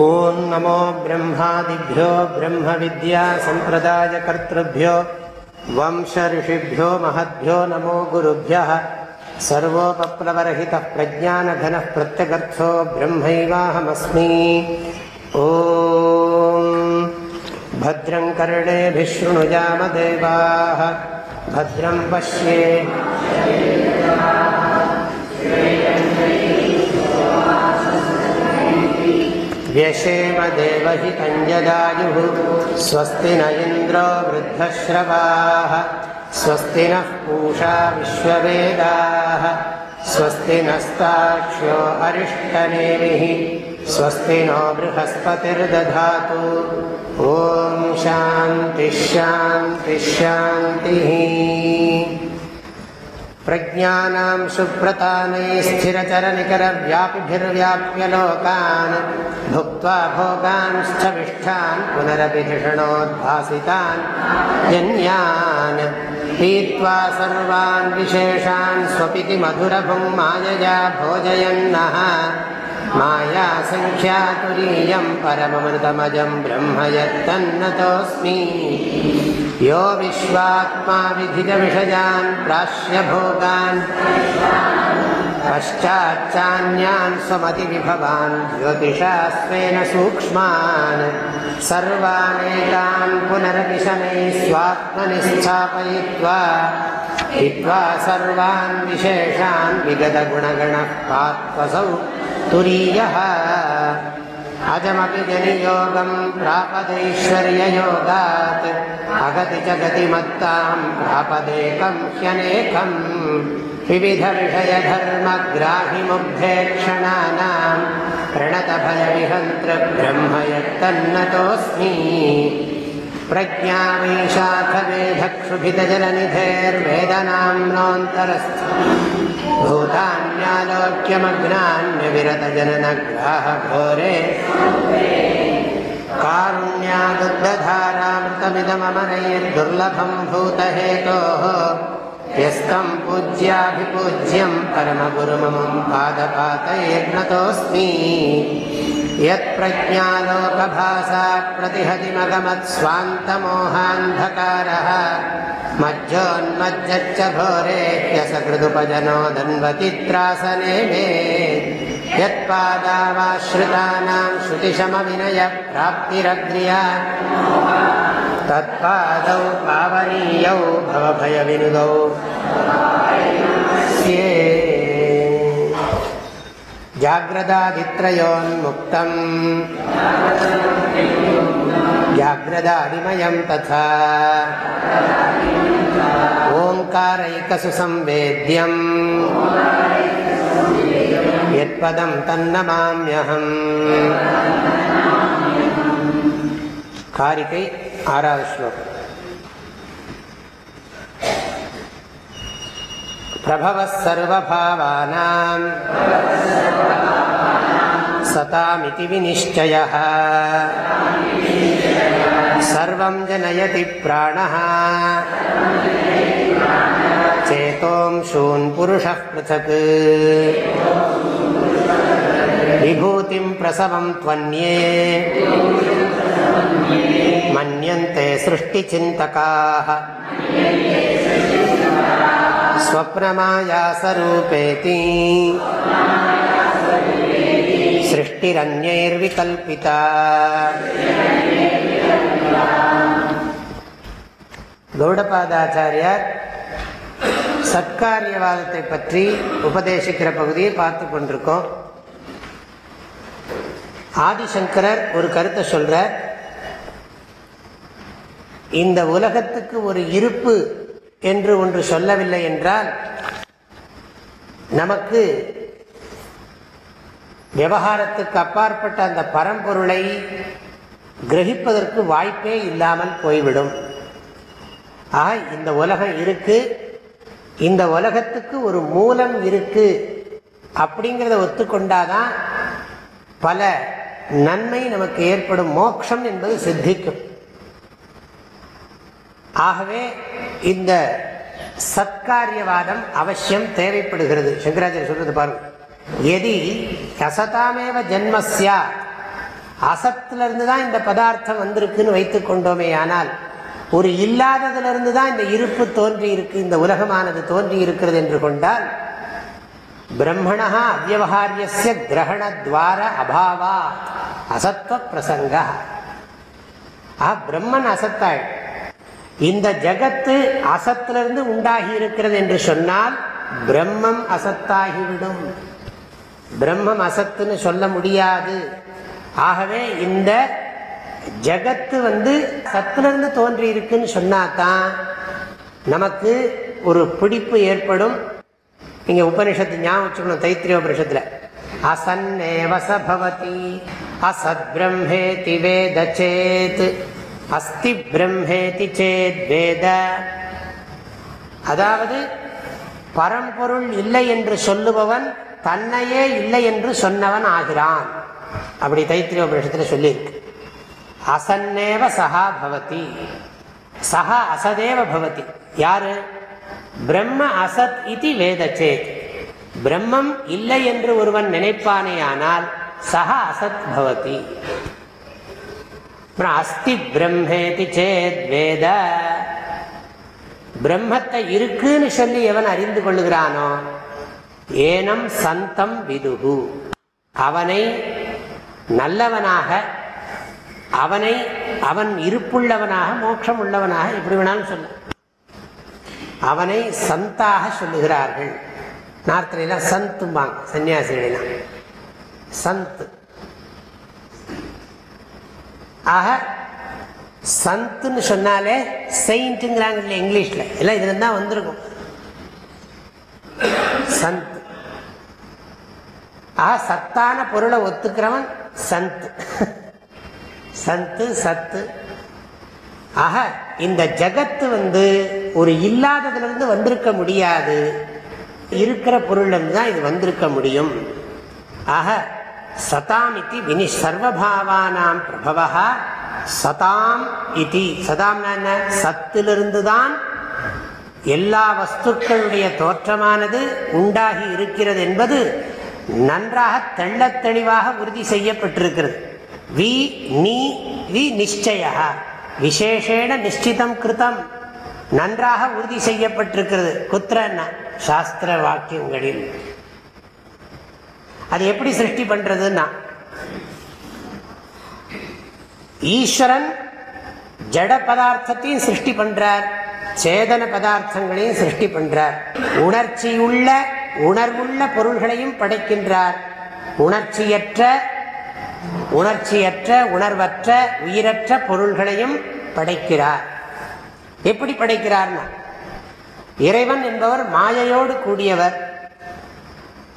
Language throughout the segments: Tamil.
ॐ नमो ब्रह्मादिभ्यो ब्रह्मविद्यासम्प्रदायकर्तृभ्यो वंशऋषिभ्यो महद्भ्यो नमो गुरुभ्यः सर्वोपप्लवरहितः प्रज्ञानघनः प्रत्यगर्थो ब्रह्मैवाहमस्मि ॐ भद्रं कर्णेभिः शृणुजामदेवाः भद्रं पश्ये व्यशेम देवहितञ्जदायुः। स्वस्ति न इन्द्रो वृद्धश्रवाः। स्वस्ति नः पूषा विश्ववेदाः। स्वस्ति नस्ताक्ष्यो अरिष्टनेमिः स्वस्ति नो बृहस्पतिर्दधातु। ॐ शान्तिश्शान्तिश्शान्तिः प्रज्ञानां सुव्रतानैः स्थिरचरनिकरव्यापिभिर्व्याप्य लोकान् भुक्त्वा भोगांश्चविष्ठान् पुनरपि धिषणोद्भासितान् जन्यान् पीत्वा सर्वान् विशेषान् स्वपिति मधुरभुं मायया भोजयन्नः मायासङ्ख्यातुरीयं परममृतमजं ब्रह्म यत्तन्नतोऽस्मि यो विश्वात्मा विधिजविषयान् प्राश्यभोगान् पश्चाच्चान्यान् स्वमतिविभवान् ज्योतिषा स्वेन सूक्ष्मान् सर्वानेकान् पुनरपि शनैः स्वात्मनि स्थापयित्वा हित्वा सर्वान् विशेषान् विगतगुणगणः पात्वसौ तुरीयः। अजमपि जनियोगं प्रापदैश्वर्ययोगात्। अगति च गतिमत्तां प्रापदेकं ह्यनेकम् विविधविषयधर्मग्राहिमुग्धेक्षणानां प्रणतभयविहन्त्रब्रह्म यत्तन्नतोऽस्मि प्रज्ञावीशाखवेधक्षुभितजलनिधेर्वेदनाम्नोऽन्तरस्थ भूतान्यालोक्यमग्नान्यविरतजननग्राहघोरे। कारुण्यादुग्धधारामृतमिदममनैर्दुर्लभं भूतहेतोः यस्तं पूज्याभिपूज्यं परमगुरुममं पादपातैर्नतोऽस्मि यत्प्रज्ञालोकभासा प्रतिहतिमगमत्स्वान्तमोहान्धकारः मज्जोन्मज्जच्च घोरे ह्यसकृदुपजनो दन्वतित्रासने मे यत्पादावाश्रितानां श्रुतिशमविनयप्राप्तिरग्र्या तत्पादौ पावनीयौ भवभयविनुदौ स्ये ஜாகிரதாதித்ரயோன்முக்தம் ஜாகிரதாடிமயம் ததா ஓங்காரைக்கசுசம்வேத்யம் யத்பதம் தன்னமாம்யகம் காரிகை ஆறாவது ஸ்லோகம் प्रभवः सर्वभावानां सतामिति विनिश्चयः सर्वं जनयति प्राणः चेतोंशून् पुरुषः पृथक् विभूतिं प्रसवं त्वन्ये मन्यन्ते सृष्टिचिन्तकाः स्वप्नमायासरूपेति सृष्टिरन्यैर्विकल्पिता கௌடபாதாச்சாரியார் சத்காரியவாதத்தை பற்றி உபதேசிக்கிற பகுதியை பார்த்து கொண்டிருக்கோம் ஆதிசங்கரர் ஒரு கருத்தை சொல்ற இந்த உலகத்துக்கு ஒரு இருப்பு என்று ஒன்று சொல்லவில்லை என்றால் நமக்கு விவகாரத்துக்கு அப்பாற்பட்ட அந்த பரம்பொருளை கிரகிப்பதற்கு வாய்ப்பே இல்லாமல் போய்விடும். ஆக இந்த உலகம் இருக்கு. இந்த உலகத்துக்கு ஒரு மூலம் இருக்கு அப்படிங்கிறத ஒத்துக்கொண்டாதான் பல நன்மை நமக்கு ஏற்படும். மோட்சம் என்பது சித்திக்கும். ஆகவே இந்த சத்காரியவாதம் அவசியம் தேவைப்படுகிறது. சங்கராச்சாரிய சொல்றது பாருங்க எதி அசதாமேவ ஜென்மஸ்யா. அசத்திலிருந்து தான் இந்த பதார்த்தம் வந்திருக்குன்னு வைத்துக் கொண்டோமே ஆனால் ஒரு இல்லாததிலிருந்து தான் இந்த இருப்பு தோன்றி இருக்கு இந்த உலகமானது தோன்றி இருக்கிறது என்று கொண்டால் பிரம்மணா அவ்வகாரியசிய கிரகணத்வார அபாவா அசத்வ பிரசங்க. பிரம்மன் அசத்தாள் இந்த ஜகத்து அசத்திலிருந்து உண்டாகி இருக்கிறது என்று சொன்னால் பிரம்மம் அசத்தாகிவிடும். பிரம்மம் அசத்துன்னு சொல்ல முடியாது. ஆகவே இந்த ஜகத்து வந்து சத்திலிருந்து தோன்றி இருக்குன்னு சொன்னாதான் நமக்கு ஒரு பிடிப்பு ஏற்படும். இங்க உபனிஷத்து ஞாபகம் வச்சுக்கணும் தைத்திரிய உபனிஷத்துல அசன்னேவசபவதி அசத் பிரம்மேதி வேத சேத் அஸ்தி பிரம்மேதி சேத் வேத. அதாவது பரம்பொருள் இல்லை என்று சொல்லுபவன் தன்னையே இல்லை என்று சொன்னவன் ஆகிறான். அப்படி தைத்திரிய உபனிஷத்துல சொல்லியிருக்கு. அசன்னேவ சகா பவதி. சகா அசதேவ பவதி. யாரு? பிரம்ம அசத் இது வேத சேத். பிரம்மம் இல்லை என்று ஒருவன் நினைப்பானே ஆனால் சக அசத் பவதி. அஸ்தி பிரம்மேதி சேத் பிரம்மத்தை இருக்குன்னு சொல்லி எவன் அறிந்து கொள்ளுகிறானோ ஏனம் சந்தம் விதுகு. அவனை நல்லவனாக அவனை அவன் இருப்புள்ளவனாக மோட்சம் உள்ளவனாக எப்படி வேணாலும் சொல்ல. அவனை சந்தாக சொல்லுகிறார்கள். நார்த்தலாம் சந்தும்பாங்க சன்னியாசிகளெல்லாம் சந்த். ஆக சந்துன்னு சொன்னாலே செயின்ட்டுங்கிறாங்க இல்லை இங்கிலீஷில். எல்லாம் இதுல தான் வந்திருக்கும். சந்த். ஆக சத்தான பொருளை ஒத்துக்கிறவன் சந்த். சத்து சத்து ஆக இந்த ஜகத்து வந்து ஒரு இல்லாததுலேருந்து வந்திருக்க முடியாது. இருக்கிற பொருள்லேருந்து தான் இது வந்திருக்க முடியும். ஆக சதாம் வினி சர்வபாவானாம் பிரபவா சதாம் இதி சதாம் என்ன? சத்திலிருந்து தான் எல்லா வஸ்துக்களுடைய தோற்றமானது உண்டாகி இருக்கிறது என்பது நன்றாக தெள்ள தெளிவாக உறுதி செய்யப்பட்டிருக்கிறது. வி நீ வி நிச்சய விசேஷேன நிச்சிதம் கிருத்தம் நன்றாக உறுதி செய்யப்பட்டிருக்கிறது. குத்திர சாஸ்திர வாக்கியங்களில். அது எப்படி சிருஷ்டி பண்றதுன்னா ஈஸ்வரன் ஜட பதார்த்தத்தையும் சிருஷ்டி பண்றார் சேதன பதார்த்தங்களையும் சிருஷ்டி பண்றார். உணர்ச்சியுள்ள உணர்வுள்ள பொருள்களையும் படைக்கின்றார். உணர்ச்சியற்ற உணர்ச்சியற்ற உணர்வற்ற உயிரற்ற பொருள்களையும் படைக்கிறார். எப்படி படைக்கிறார்னா இறைவன் என்பவர் மாயையோடு கூடியவர்.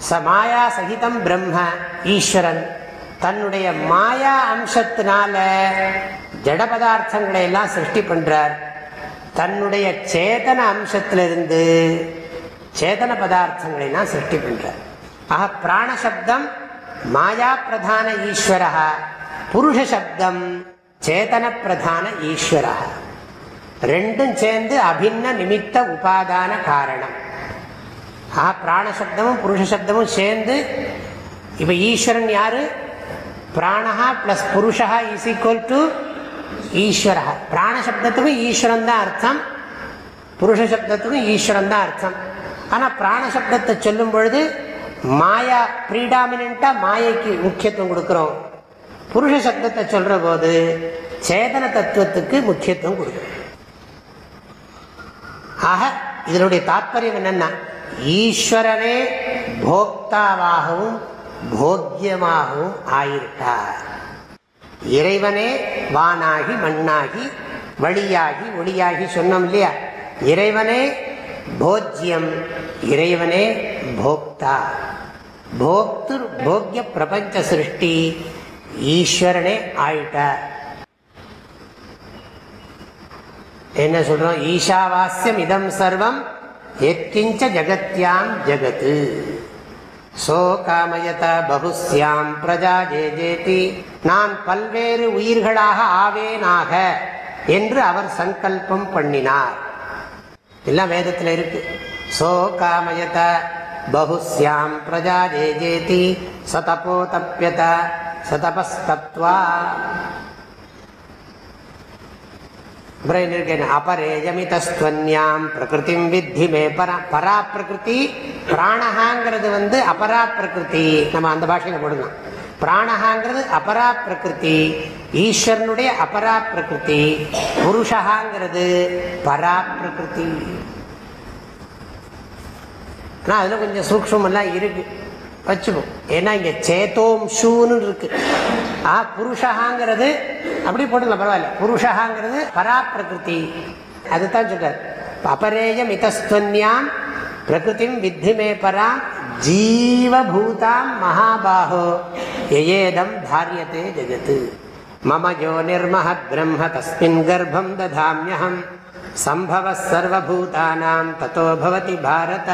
ச மாயா சகிதம் பிரம்ம ஈஸ்வரன். தன்னுடைய மாயா அம்சத்தினால ஜட பதார்த்தங்களை எல்லாம் சிருஷ்டி பண்றார். தன்னுடைய சேதன அம்சத்திலிருந்து சேதன பதார்த்தங்களை எல்லாம் சிருஷ்டி பண்றார். ஆக பிராணசப்தம் மாயா பிரதான ஈஸ்வரா புருஷ சப்தம் சேதன பிரதான ஈஸ்வரா ரெண்டும் சேர்ந்து அபின்ன நிமித்த உபாதான காரணம். ஆ பிராணசப்தமும் புருஷசப்தமும் சேர்ந்து இப்ப ஈஸ்வரன் யாரு? பிராணஹா பிளஸ் புருஷா இஸ் ஈக்குவல் டு ஈஸ்வர பிராணசப்தத்துக்கும் ஈஸ்வரன் தான் அர்த்தம் புருஷ சப்தத்துக்கும் ஈஸ்வரன் தான் அர்த்தம். ஆனால் பிராணசப்தத்தை சொல்லும் பொழுது மாயா ப்ரீடாமினா மாயைக்கு முக்கியத்துவம் கொடுக்குறோம். புருஷ சப்தத்தை சொல்ற போது சேதன தத்துவத்துக்கு முக்கியத்துவம் கொடுக்குறோம். ஆக இதனுடைய தாற்பயம் என்னன்னா ஈஸ்வரனே போக்தாவாகவும் போக்கியமாகவும் ஆயிருக்கார் இறைவனே வானாகி மண்ணாகி வழியாகி ஒளியாகி சொன்னோம் இல்லையா? இறைவனே போஜ்யம் இறைவனே போக்தா. போக்து போக்கிய பிரபஞ்ச சிருஷ்டி ஈஸ்வரனே ஆயிட்டார். என்ன சொல்றோம்? ஈஷாவாஸ்யம் இதம் சர்வம் எத்கிஞ்ச ஜகத்யாம் ஜகத்து. சோ காமயத பகுஸ்யாம் பிரஜா ஜே ஜேதி. நான் பல்வேறு உயிர்களாக ஆவேனாக என்று அவர் சங்கல்பம் பண்ணினார். எல்லாம் வேதத்தில் இருக்கு. சோ காமயத பகுஸ்யாம் பிரஜா ஜே ஜேதி. சதபோ தப்பியத சதபஸ்தத்வா அப்புறம் என்ன இருக்கு அபரேஜமிதஸ்துவன்யாம் பிரகிருதிம் வித்தி மே பரா பரா பிரகிருதி பிராணஹாங்கிறது வந்து அபரா பிரகிருதி நம்ம அந்த பாஷையில் போடலாம் பிராணஹாங்கிறது அபரா பிரகிருதி ஈஸ்வரனுடைய அபரா பிரகிருதி புருஷகாங்கிறது பரா பிரகிருதி ஆனால் அதில் கொஞ்சம் சூக்ஷமெல்லாம் இருக்கு. வச்சுப்போம் ஏன்னா இங்கே சேத்தோம் ஷூன்னு இருக்கு. ஆ புருஷகாங்கிறது அப்படி போட்டுக்கலாம் பரவாயில்ல. புருஷகாங்கிறது பராப்பிரகிருதி. அதுதான் சொல்றார். அபரேயம் இதஸ்துவன்யாம் பிரகிருதிம் வித்தி மே பரா ஜீவபூதாம் மகாபாகோ எயேதம் தாரியத்தே ஜெகத்து மம ஜோ நிர்மஹத் பிரம்ம தஸ்மின் கர்ப்பம் ததாமியம் சம்பவ சர்வபூதானாம் தத்தோ பவதி பாரத.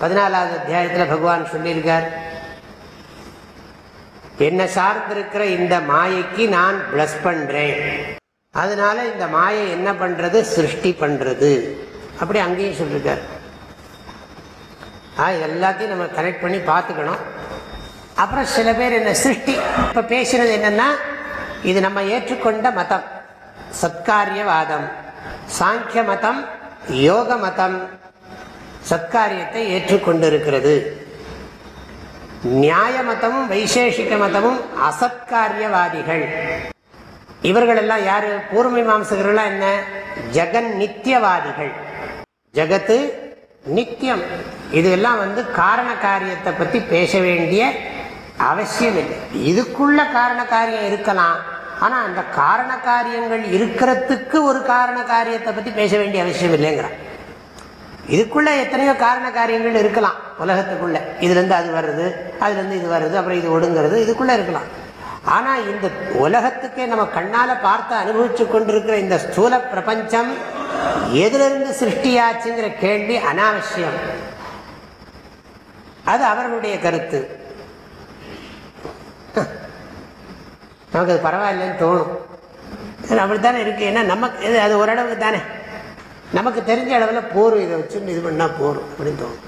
பதினாலாவது அத்தியாயத்தில் பகவான் சொல்லியிருக்கார் என்னை சார்ந்திருக்கிற இந்த மாயைக்கு நான் பிளஸ் பண்றேன். அதனால இந்த மாயை என்ன பண்றது? சிருஷ்டி பண்றது. அப்படி அங்கேயும் சொல்லிருக்கார். எல்லாத்தையும் நம்ம கனெக்ட் பண்ணி பார்த்துக்கணும். அப்புறம் சில பேர் என்ன சிருஷ்டி இப்ப பேசினது என்னன்னா இது நம்ம ஏற்றுக்கொண்ட மதம். சத்காரியவாதம். சாங்கிய மதம் யோக மதம். சத்காரியத்தை ஏற்றுக்கொண்டிருக்கிறது. நியாய மதமும் வைசேஷிக மதமும் அசத்காரியவாதிகள். இவர்கள் எல்லாம் யாரு? பூர்வ மாம்சகர்கள்லாம் என்ன? ஜெகன் நித்தியவாதிகள். ஜகத்து நித்தியம். இதெல்லாம் வந்து காரண காரியத்தை பத்தி பேச வேண்டிய அவசியம் இல்லை இதுக்குள்ள காரண காரியம் இருக்கலாம். ஆனா அந்த காரண காரியங்கள் இருக்கிறதுக்கு ஒரு காரண காரியத்தை பத்தி பேச வேண்டிய அவசியம் இல்லைங்கிறான் இதுக்குள்ள எத்தனையோ காரண காரியங்கள் இருக்கலாம் உலகத்துக்குள்ள. இதுல இருந்து அது வருது அதுல இருந்து இது வருது அப்புறம் இது ஒடுங்கிறது இதுக்குள்ள இருக்கலாம். ஆனா இந்த உலகத்துக்கே நம்ம கண்ணால பார்த்து அனுபவிச்சு கொண்டிருக்கிற இந்த ஸ்தூல பிரபஞ்சம் எதிலிருந்து சிருஷ்டியாச்சுங்கிற கேள்வி அனாவசியம். அது அவர்களுடைய கருத்து. நமக்கு அது பரவாயில்லைன்னு தோணும். அப்படித்தானே இருக்கு? ஏன்னா நமக்கு அது ஓரளவுக்கு தானே. நமக்கு தெரிஞ்ச அளவில் போரும் இதை வச்சு இது பண்ணால் போரும் அப்படின்னு தோணும்.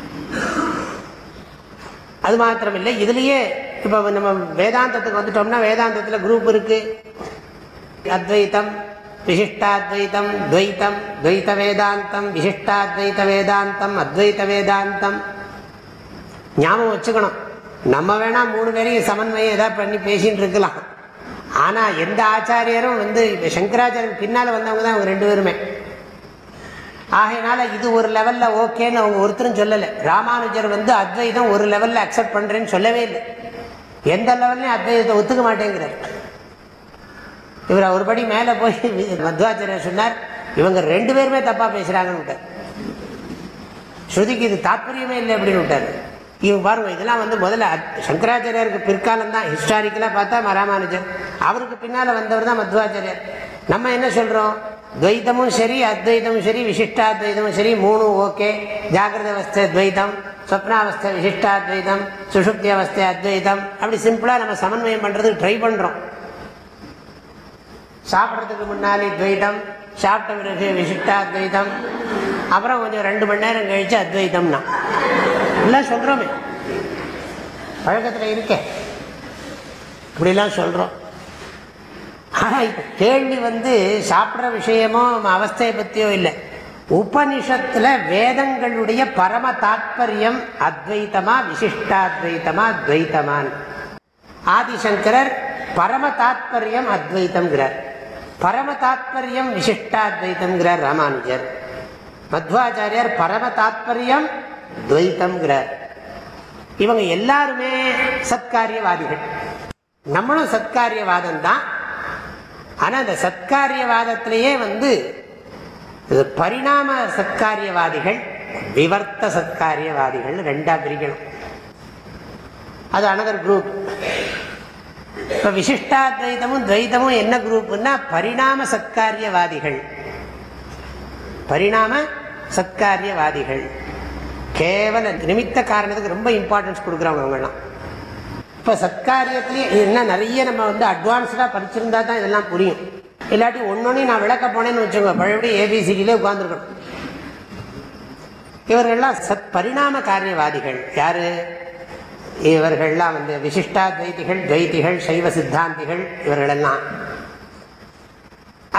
அது மாத்திரம் இல்லை இதுலேயே இப்போ நம்ம வேதாந்தத்துக்கு வந்துட்டோம்னா வேதாந்தத்தில் குரூப் இருக்கு. அத்வைத்தம் விசிஷ்டாத்வைத்தம் துவைத்தம் துவைத்த வேதாந்தம் விசிஷ்டாத்வைத்த வேதாந்தம் அத்வைத்த வேதாந்தம். ஞாபகம் வச்சுக்கணும். நம்ம வேணா மூணு பேரையும் சமன்வயம் ஏதாவது பண்ணி பேசிட்டு இருக்கலாம். ஆனால் எந்த ஆச்சாரியரும் வந்து சங்கராச்சாரியன் பின்னால் வந்தவங்க தான் அவங்க ரெண்டு பேருமே. ஆகையினால இது ஒரு லெவல்ல ஓகேன்னு அவங்க ஒருத்தரும் சொல்லலை. ராமானுஜர் வந்து அத்வைதம் ஒரு லெவல்ல அக்செப்ட் பண்றேன்னு சொல்லவே இல்லை. எந்த லெவல்லையும் அத்வைதத்தை ஒத்துக்க மாட்டேங்கிறார். இவர் ஒருபடி மேல போய் மத்வாச்சாரியர் சொன்னார் இவங்க ரெண்டு பேருமே தப்பா பேசுறாங்கன்னு ஸ்ருதிக்கு இது தாற்பயமே இல்லை அப்படின்னு விட்டாரு. இவங்க பாருங்க இதெல்லாம் வந்து முதல்ல சங்கராச்சாரியருக்கு பிற்காலம் தான் ஹிஸ்டாரிக்கலா பார்த்தா ராமானுஜர். அவருக்கு பின்னால வந்தவர் தான் மத்வாச்சாரியர். நம்ம என்ன சொல்றோம்? துவைத்தமும் சரி அத்வைதமும் சரி விசிஷ்டாத்வைதமும் சரி மூணும் ஓகே. ஜாகிரத அவஸ்தை துவைதம் சொப்னாவஸ்தை விசிஷ்டாத்வைதம் சுஷுப்தி அவஸ்தை அத்வைதம் அப்படி சிம்பிளா நம்ம சமன்வயம் பண்றதுக்கு ட்ரை பண்றோம். சாப்பிட்றதுக்கு முன்னாலே துவைதம் சாப்பிட்ட பிறகு விசிஷ்டாத்வைதம் அப்புறம் கொஞ்சம் ரெண்டு மணி நேரம் கழிச்சு அத்வைதம்னா எல்லாம் சொல்றோமே. பழக்கத்தில் இருக்கேன் இப்படிலாம் சொல்றோம். ஆனா கேள்வி வந்து சாப்பிட்ற விஷயமோ அவஸ்தையை பத்தியோ இல்லை. உபனிஷத்துல வேதங்களுடைய பரம தாத்பரியம் அத்வைத்தமா விசிஷ்டாத்வைத்தமா துவைத்தமான் ஆதிசங்கரர் பரம தாத்பரியம் அத்வைத்தம்ங்கிறார். பரம தாத்பரியம் விசிஷ்டாத்வைத்தம்ங்கிறார் ராமானுஜர். மத்வாச்சாரியர் பரம தாத்பரியம் துவைத்தம்ங்கிறார் இவங்க எல்லாருமே சத்காரியவாதிகள். நம்மளும் சத்காரியவாதம் தான் ஆனா அந்த சத்காரியவாதத்திலேயே வந்து பரிணாம சத்காரியவாதிகள் விவர்த்த சத்காரியவாதிகள் ரெண்டா பிரிக்கணும். அது அனதர் குரூப் இப்ப விசிஷ்டாத்வைதமும் துவைதமும் என்ன குரூப்னா பரிணாம சத்காரியவாதிகள். பரிணாம சத்காரியவாதிகள். கேவல நிமித்த காரணத்துக்கு ரொம்ப இம்பார்ட்டன்ஸ் கொடுக்குறவங்க அவங்கெல்லாம். இப்போ சத்காரியத்திலேயே என்ன நிறைய நம்ம வந்து அட்வான்ஸ்டாக படிச்சிருந்தா தான் இதெல்லாம் புரியும். இல்லாட்டி ஒன்னொன்னு நான் விளக்க போனேன்னு வச்சுக்கோங்க. பழையபடி ஏபிசிடியிலே உட்காந்துருக்கணும் இவர்கள்லாம் சத் பரிணாம காரியவாதிகள். யாரு? இவர்கள்லாம் வந்து விசிஷ்டாத்வைதிகள் துவைதிகள் சைவ சித்தாந்திகள் இவர்களெல்லாம்.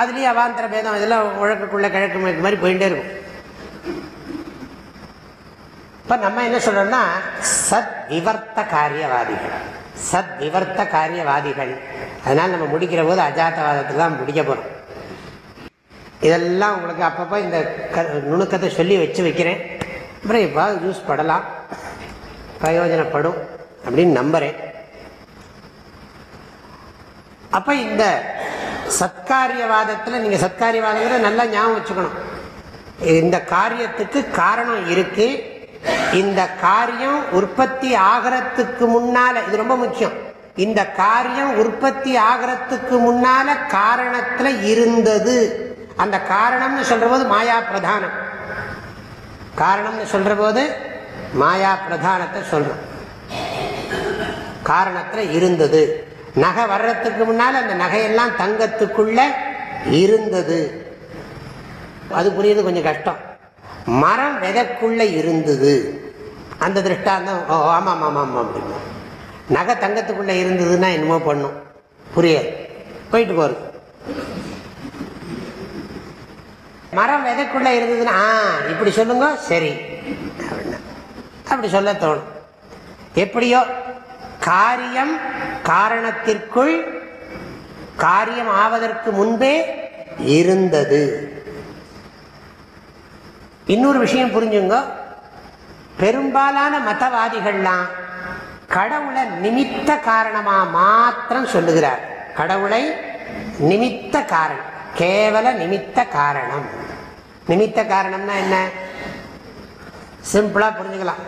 அதுலேயே அவாந்தர பேதம் இதெல்லாம் உழக்குக்குள்ள கிழக்கு மாதிரி போயிட்டே இருக்கும். இப்ப நம்ம என்ன சொல்றோம்னா சத் விவர்த்த காரியவாதிகள் சத் விவர்த்த காரியவாதிகள் அதனால நம்ம முடிக்கிற போது அஜாத்தவாதத்துக்கு தான் முடிக்க போறோம். இதெல்லாம் உங்களுக்கு அப்பப்போ இந்த க நுணுக்கத்தை சொல்லி வச்சு வைக்கிறேன். அப்புறம் இப்போ யூஸ் படலாம். பிரயோஜனப்படும் அப்படின்னு நம்புறேன். அப்ப இந்த சத்காரியவாதத்தில் நீங்கள் சத்காரியவாதங்கிறத நல்லா ஞாபகம் வச்சுக்கணும். இந்த காரியத்துக்கு காரணம் இருக்குது இந்த காரியம் உற்பத்தி ஆகிறதுக்கு முன்னால இது ரொம்ப முக்கியம். இந்த காரியம் உற்பத்தி ஆகிறதுக்கு முன்னால காரணத்துல இருந்தது. அந்த காரணம்னு சொல்ற போது மாயா பிரதானம். காரணம்னு சொல்ற போது மாயா பிரதானத்தை சொல்றோம். காரணத்துல இருந்தது. நகை வர்றதுக்கு முன்னால் அந்த நகையெல்லாம் தங்கத்துக்குள்ள இருந்தது. அது புரியுது கொஞ்சம் கஷ்டம். மரம் விதைக்குள்ள இருந்தது. அந்த திருஷ்டாந்தம் ஓ ஆமாம் ஆமாம் ஆமாம் நகை தங்கத்துக்குள்ள இருந்ததுன்னா என்னமோ பண்ணும். புரியாது. போயிட்டு போறது மரம் விதைக்குள்ள இருந்ததுன்னா ஆ இப்படி சொல்லுங்க சரி. அப்படின்னா அப்படி சொல்ல தோணும். எப்படியோ காரியம் காரணத்திற்குள் காரியம் ஆவதற்கு முன்பே இருந்தது. இன்னொரு விஷயம் புரிஞ்சுங்க. பெரும்பாலான மதவாதிகள்லாம் கடவுளை நிமித்த காரணமா மாத்திரம் சொல்லுகிறார். கடவுளை நிமித்த காரணம் கேவல நிமித்த காரணம். நிமித்த காரணம்னா என்ன? சிம்பிளா புரிஞ்சுக்கலாம்.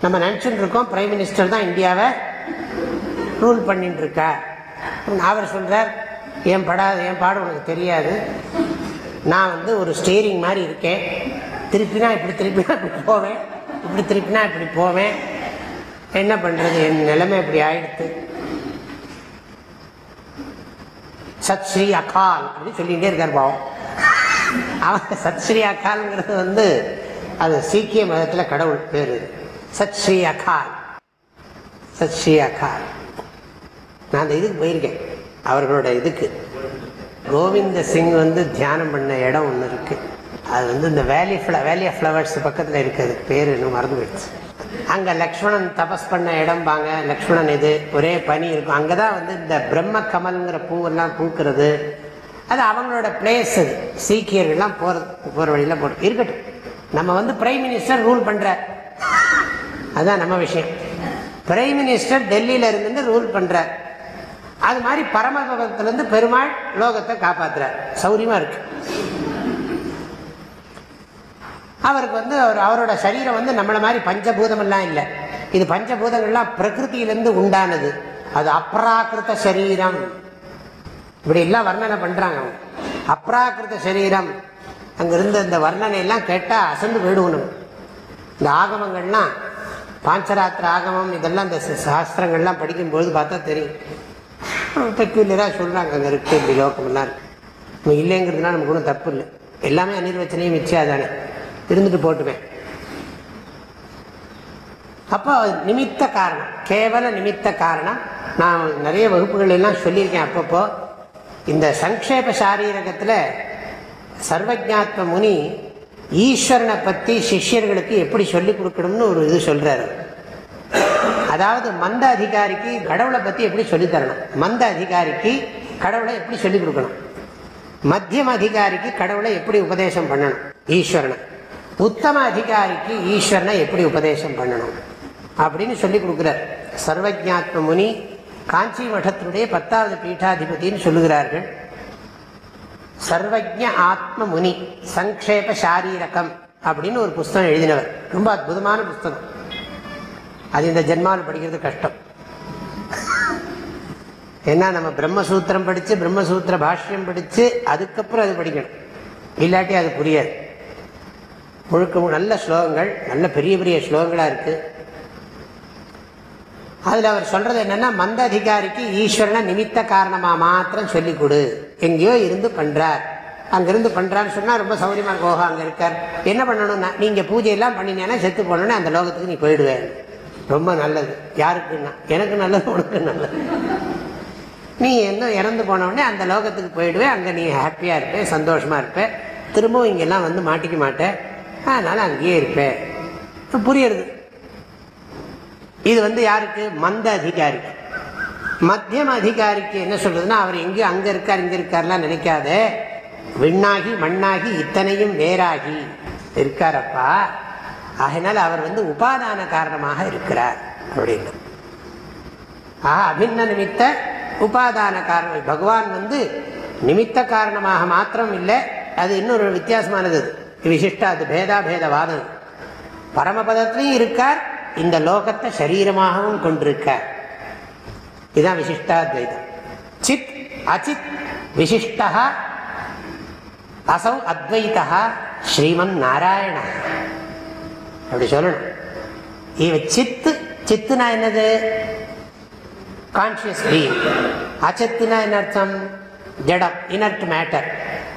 நம்ம நினச்சிட்டு இருக்கோம் பிரைம் மினிஸ்டர் தான் இந்தியாவை ரூல் பண்ணிட்டு இருக்கார் அவர் சொல்றார் என் படாது என் பாடு உனக்கு தெரியாது. நான் வந்து ஒரு ஸ்டேரிங் மாதிரி இருக்கேன். திருப்பினா இப்படி திருப்பினா இப்படி போவேன். இப்படி திருப்பினா இப்படி போவேன். என்ன பண்றது? என் நிலைமை இப்படி ஆயிடுத்து. சத் ஸ்ரீ அகால் அப்படின்னு சொல்லிகிட்டே இருக்கார் பாவம். அவன் சத் ஸ்ரீ அகால்ங்கிறது வந்து அது சீக்கிய மதத்தில் கடவுள் பேரு. சத் ஸ்ரீ அகால். சத் ஸ்ரீ அகால். நான் அந்த இதுக்கு போயிருக்கேன். அவர்களோட இதுக்கு. கோவிந்த சிங் வந்து தியானம் பண்ண இடம் ஒன்று இருக்குது அது வந்து இந்த வேலி வேலி ஆஃப் ஃப்ளவர்ஸ் பக்கத்தில் இருக்குது பேர் இன்னும் மறந்து போயிடுச்சு அங்கே லக்ஷ்மணன் தபஸ் பண்ண இடம் பாங்க. லக்ஷ்மணன் இது ஒரே பனி இருக்கும். அங்கே தான் வந்து இந்த பிரம்ம கமல்ங்கிற பூவெல்லாம் பூக்கிறது. அது அவங்களோட பிளேஸ் அது. சீக்கியர்கள்லாம் போகிறது போகிற வழியெல்லாம் போட்டு இருக்கட்டும். நம்ம வந்து பிரைம் மினிஸ்டர் ரூல் பண்ணுறார் அதுதான் நம்ம விஷயம். பிரைம் மினிஸ்டர் டெல்லியில் இருந்து ரூல் பண்ணுற அது மாதிரி பரமபதத்திலிருந்து பெருமாள் லோகத்தை காப்பாற்றுறார் சௌரியமாக இருக்குது அவருக்கு வந்து அவர் அவரோட சரீரம் வந்து நம்மளை மாதிரி பஞ்சபூதமெல்லாம் இல்லை. இது பஞ்சபூதங்கள்லாம் பிரகிருத்தியிலிருந்து உண்டானது. அது அப்ராக்கிருத்த சரீரம். இப்படி எல்லாம் வர்ணனை பண்ணுறாங்க அவங்க. அப்ராக்கிருத்த சரீரம். அங்கிருந்து அந்த இந்த கேட்டால் அசந்து போயிடுவணும் நம்ம இந்த ஆகமங்கள்லாம் பாஞ்சராத்திர ஆகமம் இதெல்லாம் இந்த சாஸ்திரங்கள்லாம் படிக்கும்போது பார்த்தா தெரியும். பெக்யூலராக சொல்கிறாங்க அங்கே இருக்குது இப்படி லோக்கமெல்லாம் இருக்குது இல்லைங்கிறதுனால நமக்கு ஒன்றும் தப்பு இல்லை. எல்லாமே அனிர்வச்சனையும் மிச்சியா தானே இருந்துட்டு போட்டுவேன் அப்போ நிமித்த காரணம் கேவல நிமித்த காரணம் நான் நிறைய வகுப்புகள் எல்லாம் சொல்லியிருக்கேன் அப்பப்போ. இந்த சங்கேப சாரீரகத்தில் சர்வஜாத்ம முனி ஈஸ்வரனை பற்றி சிஷ்யர்களுக்கு எப்படி சொல்லிக் கொடுக்கணும்னு ஒரு இது சொல்கிறாரு அதாவது மந்த அதிகாரிக்கு கடவுளை பற்றி எப்படி சொல்லித்தரணும் மந்த அதிகாரிக்கு கடவுளை எப்படி சொல்லிக் கொடுக்கணும்? மத்தியம அதிகாரிக்கு கடவுளை எப்படி உபதேசம் பண்ணணும்? ஈஸ்வரனை. உத்தம அதிகாரிக்கு ஈஸ்வரனை எப்படி உபதேசம் பண்ணணும்? அப்படின்னு சொல்லி கொடுக்குறார். சர்வஜாத்ம முனி காஞ்சி மடத்தினுடைய பத்தாவது பீட்டாதிபதினு சொல்லுகிறார்கள். சர்வஜ ஆத்ம முனி சங்கேப சாரீரகம் அப்படின்னு ஒரு புஸ்தகம் எழுதினவர். ரொம்ப அற்புதமான புஸ்தகம். அது இந்த ஜென்மாவில் படிக்கிறது கஷ்டம். ஏன்னா நம்ம பிரம்மசூத்திரம் படித்து பிரம்மசூத்திர பாஷ்யம் படித்து அதுக்கப்புறம் அது படிக்கணும். இல்லாட்டி அது புரியாது. முழுக்க நல்ல ஸ்லோகங்கள் நல்ல பெரிய பெரிய ஸ்லோகங்களாக இருக்குது அதில் அவர் சொல்கிறது என்னன்னா மந்த அதிகாரிக்கு ஈஸ்வரனை நிமித்த காரணமாக மாத்திரம் சொல்லிக் கொடு. எங்கேயோ இருந்து பண்ணுறார் அங்கிருந்து பண்ணுறான்னு சொன்னால் ரொம்ப சௌகரியமாக கோகா அங்கே இருக்கார். என்ன பண்ணணும்னா நீங்கள் பூஜையெல்லாம் பண்ணினேன்னா செத்து போனோன்னே அந்த லோகத்துக்கு நீ போயிடுவேன் ரொம்ப நல்லது. யாருக்குன்னா? எனக்கு நல்லது உனக்கு நல்லது. நீ என்ன இறந்து போனவுடனே அந்த லோகத்துக்கு போயிடுவேன் அங்கே நீ ஹாப்பியாக இருப்பேன் சந்தோஷமாக இருப்பேன் திரும்பவும் இங்கெல்லாம் வந்து மாட்டிக்க மாட்டேன் அதனால் அங்கேயே இருப்பேன். புரியுறது? இது வந்து யாருக்கு? மந்த அதிகாரிக்கு. மத்தியம் அதிகாரிக்கு என்ன சொல்றதுன்னா அவர் எங்கேயும் அங்கே இருக்கார் இங்கே இருக்கார்லாம் நினைக்காத. விண்ணாகி மண்ணாகி இத்தனையும் வேறாகி இருக்காரப்பா. ஆகினால அவர் வந்து உபாதான காரணமாக இருக்கிறார் அப்படின்னு. ஆஹா அபின்ன நிமித்த உபாதான காரணம். பகவான் வந்து நிமித்த காரணமாக மாத்திரம் இல்லை அது இன்னொரு வித்தியாசமானது. விசிஷ்டா அது பேதாபேதவாதம் பரமபதத்திலையும் இருக்கார் இந்த லோகத்தை சரீரமாகவும் கொண்டிருக்கார். இதுதான் விசிஷ்டாத்வைதம். சித் அச்சித் விசிஷ்டா அசௌ அத்வைதா ஸ்ரீமன் நாராயண. அப்படி சொல்லணும். இவ சித்து சித்துனா என்னது? கான்சியஸ் பீயிங் அச்சத்துனா என்ன அர்த்தம்? ஜடம் இனர்ட் மேட்டர்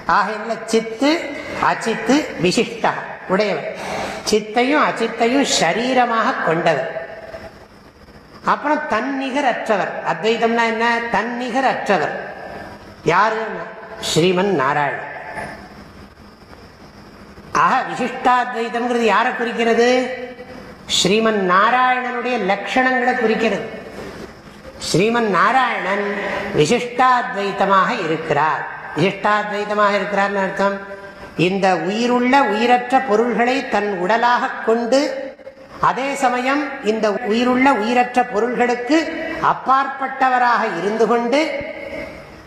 ஆகையில சித்து அச்சித்து விசிஷ்டா உடையவர். சித்தையும் அச்சித்தையும் சரீரமாக கொண்டவர். அப்புறம் தன்னிகர் அற்றவர் அத்வைதம்னா என்ன? தன்னிகர் அற்றவர் யாரு ஸ்ரீமன் நாராயணன். ஆக விசிஷ்டாத்வைதம்ங்கிறது யாரை குறிக்கிறது? ஸ்ரீமன் நாராயணனுடைய லட்சணங்களை குறிக்கிறது. ஸ்ரீமன் நாராயணன் விசிஷ்டாத்வைத்தமாக இருக்கிறார். விசிஷ்டாத்வைத்தமாக இருக்கிறார்னு அர்த்தம் இந்த உயிருள்ள உயிரற்ற பொருள்களை தன் உடலாக கொண்டு அதே சமயம் இந்த உயிருள்ள உயிரற்ற பொருள்களுக்கு அப்பாற்பட்டவராக இருந்து கொண்டு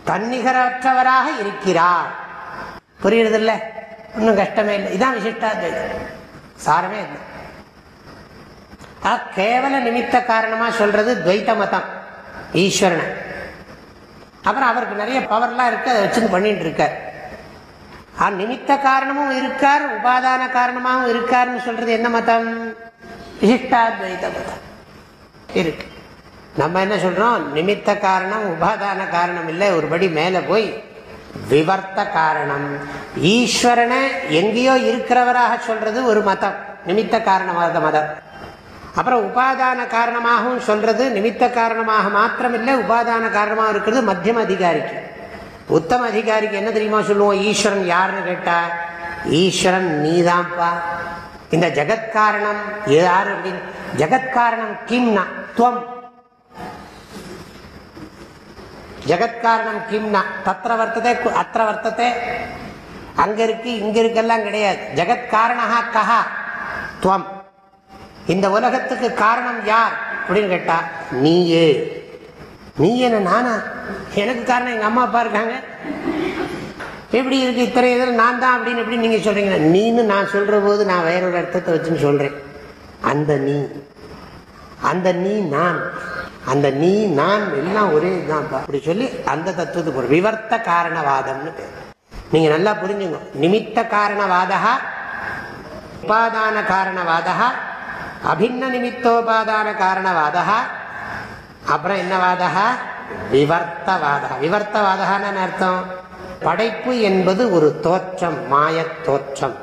தன்னிகரற்றவராக இருக்கிறார். புரியுறதில்ல? ஒன்றும் கஷ்டமே இல்லை. இதான் விசிஷ்டாத்வைதம் சாரமே இல்லை. கேவல நிமித்த காரணமா சொல்றது துவைத்த மதம். ஈஸ்வரனை. அப்புறம் அவருக்கு நிறைய பவர்லாம் இருக்கு அதை வச்சு பண்ணிட்டு இருக்கார். நிமித்த காரணமும் இருக்கார் உபாதான காரணமாகவும் இருக்காருன்னு சொல்றது என்ன மதம்? விசிஷ்டாத்வைத மதம் இருக்கு. நம்ம என்ன சொல்றோம்? நிமித்த காரணம் உபாதான காரணம் இல்லை ஒருபடி மேல போய் விவர்த்த காரணம். ஈஸ்வரனை எங்கேயோ இருக்கிறவராக சொல்றது ஒரு மதம். நிமித்த காரணவாத மதம். அப்புறம் உபாதான காரணமாகவும் சொல்றது நிமித்த காரணமாக மாத்திரமில்லை உபாதான காரணமாக இருக்கிறது மத்தியம அதிகாரிக்கு உத்தம அதிகாரிக்கு என்ன தெரியுமா சொல்லுவோம்? ஈஸ்வரன் யாருன்னு கேட்டா ஈஸ்வரன் நீதான்ப்பா இந்த ஜெகத்காரணம் யார் அப்படின்னு ஜெகத்காரணம் கிம்னா துவம். ஜெகத்காரணம் கிம்னா தத்திர வர்த்தத்தை அத்திர வர்த்தத்தை அங்க இருக்கு இங்க இருக்கெல்லாம் கிடையாது. ஜெகத்காரணா கஹா துவம். இந்த உலகத்துக்கு காரணம் யார்? அப்படின்னு கேட்டா நீயே. நீ என்ன நானா? எனக்கு காரணம் எங்க அம்மா அப்பா இருக்காங்க. எப்படி இருக்கு இத்தனை இதில் நான் தான் அப்படின்னு எப்படி நீங்க சொல்றீங்க? நீன்னு நான் சொல்ற போது நான் வேறொரு அர்த்தத்தை வச்சுன்னு சொல்றேன். அந்த நீ. அந்த நீ நான். அந்த நீ நான் எல்லாம் ஒரே இதுதான்ப்பா. அப்படி சொல்லி அந்த தத்துவத்துக்கு ஒரு விவர்த்த காரணவாதம்னு பேர். நீங்க நல்லா புரிஞ்சுங்க நிமித்த காரணவாதா உபாதான காரணவாதா அபின்ன நிமித்தோபாதான காரணவாதா அப்புறம் என்னவாதா விவர்த்தவாதா. விவர்த்தவாதான்னு அர்த்தம்? படைப்பு என்பது ஒரு தோற்றம் மாய தோற்றம்.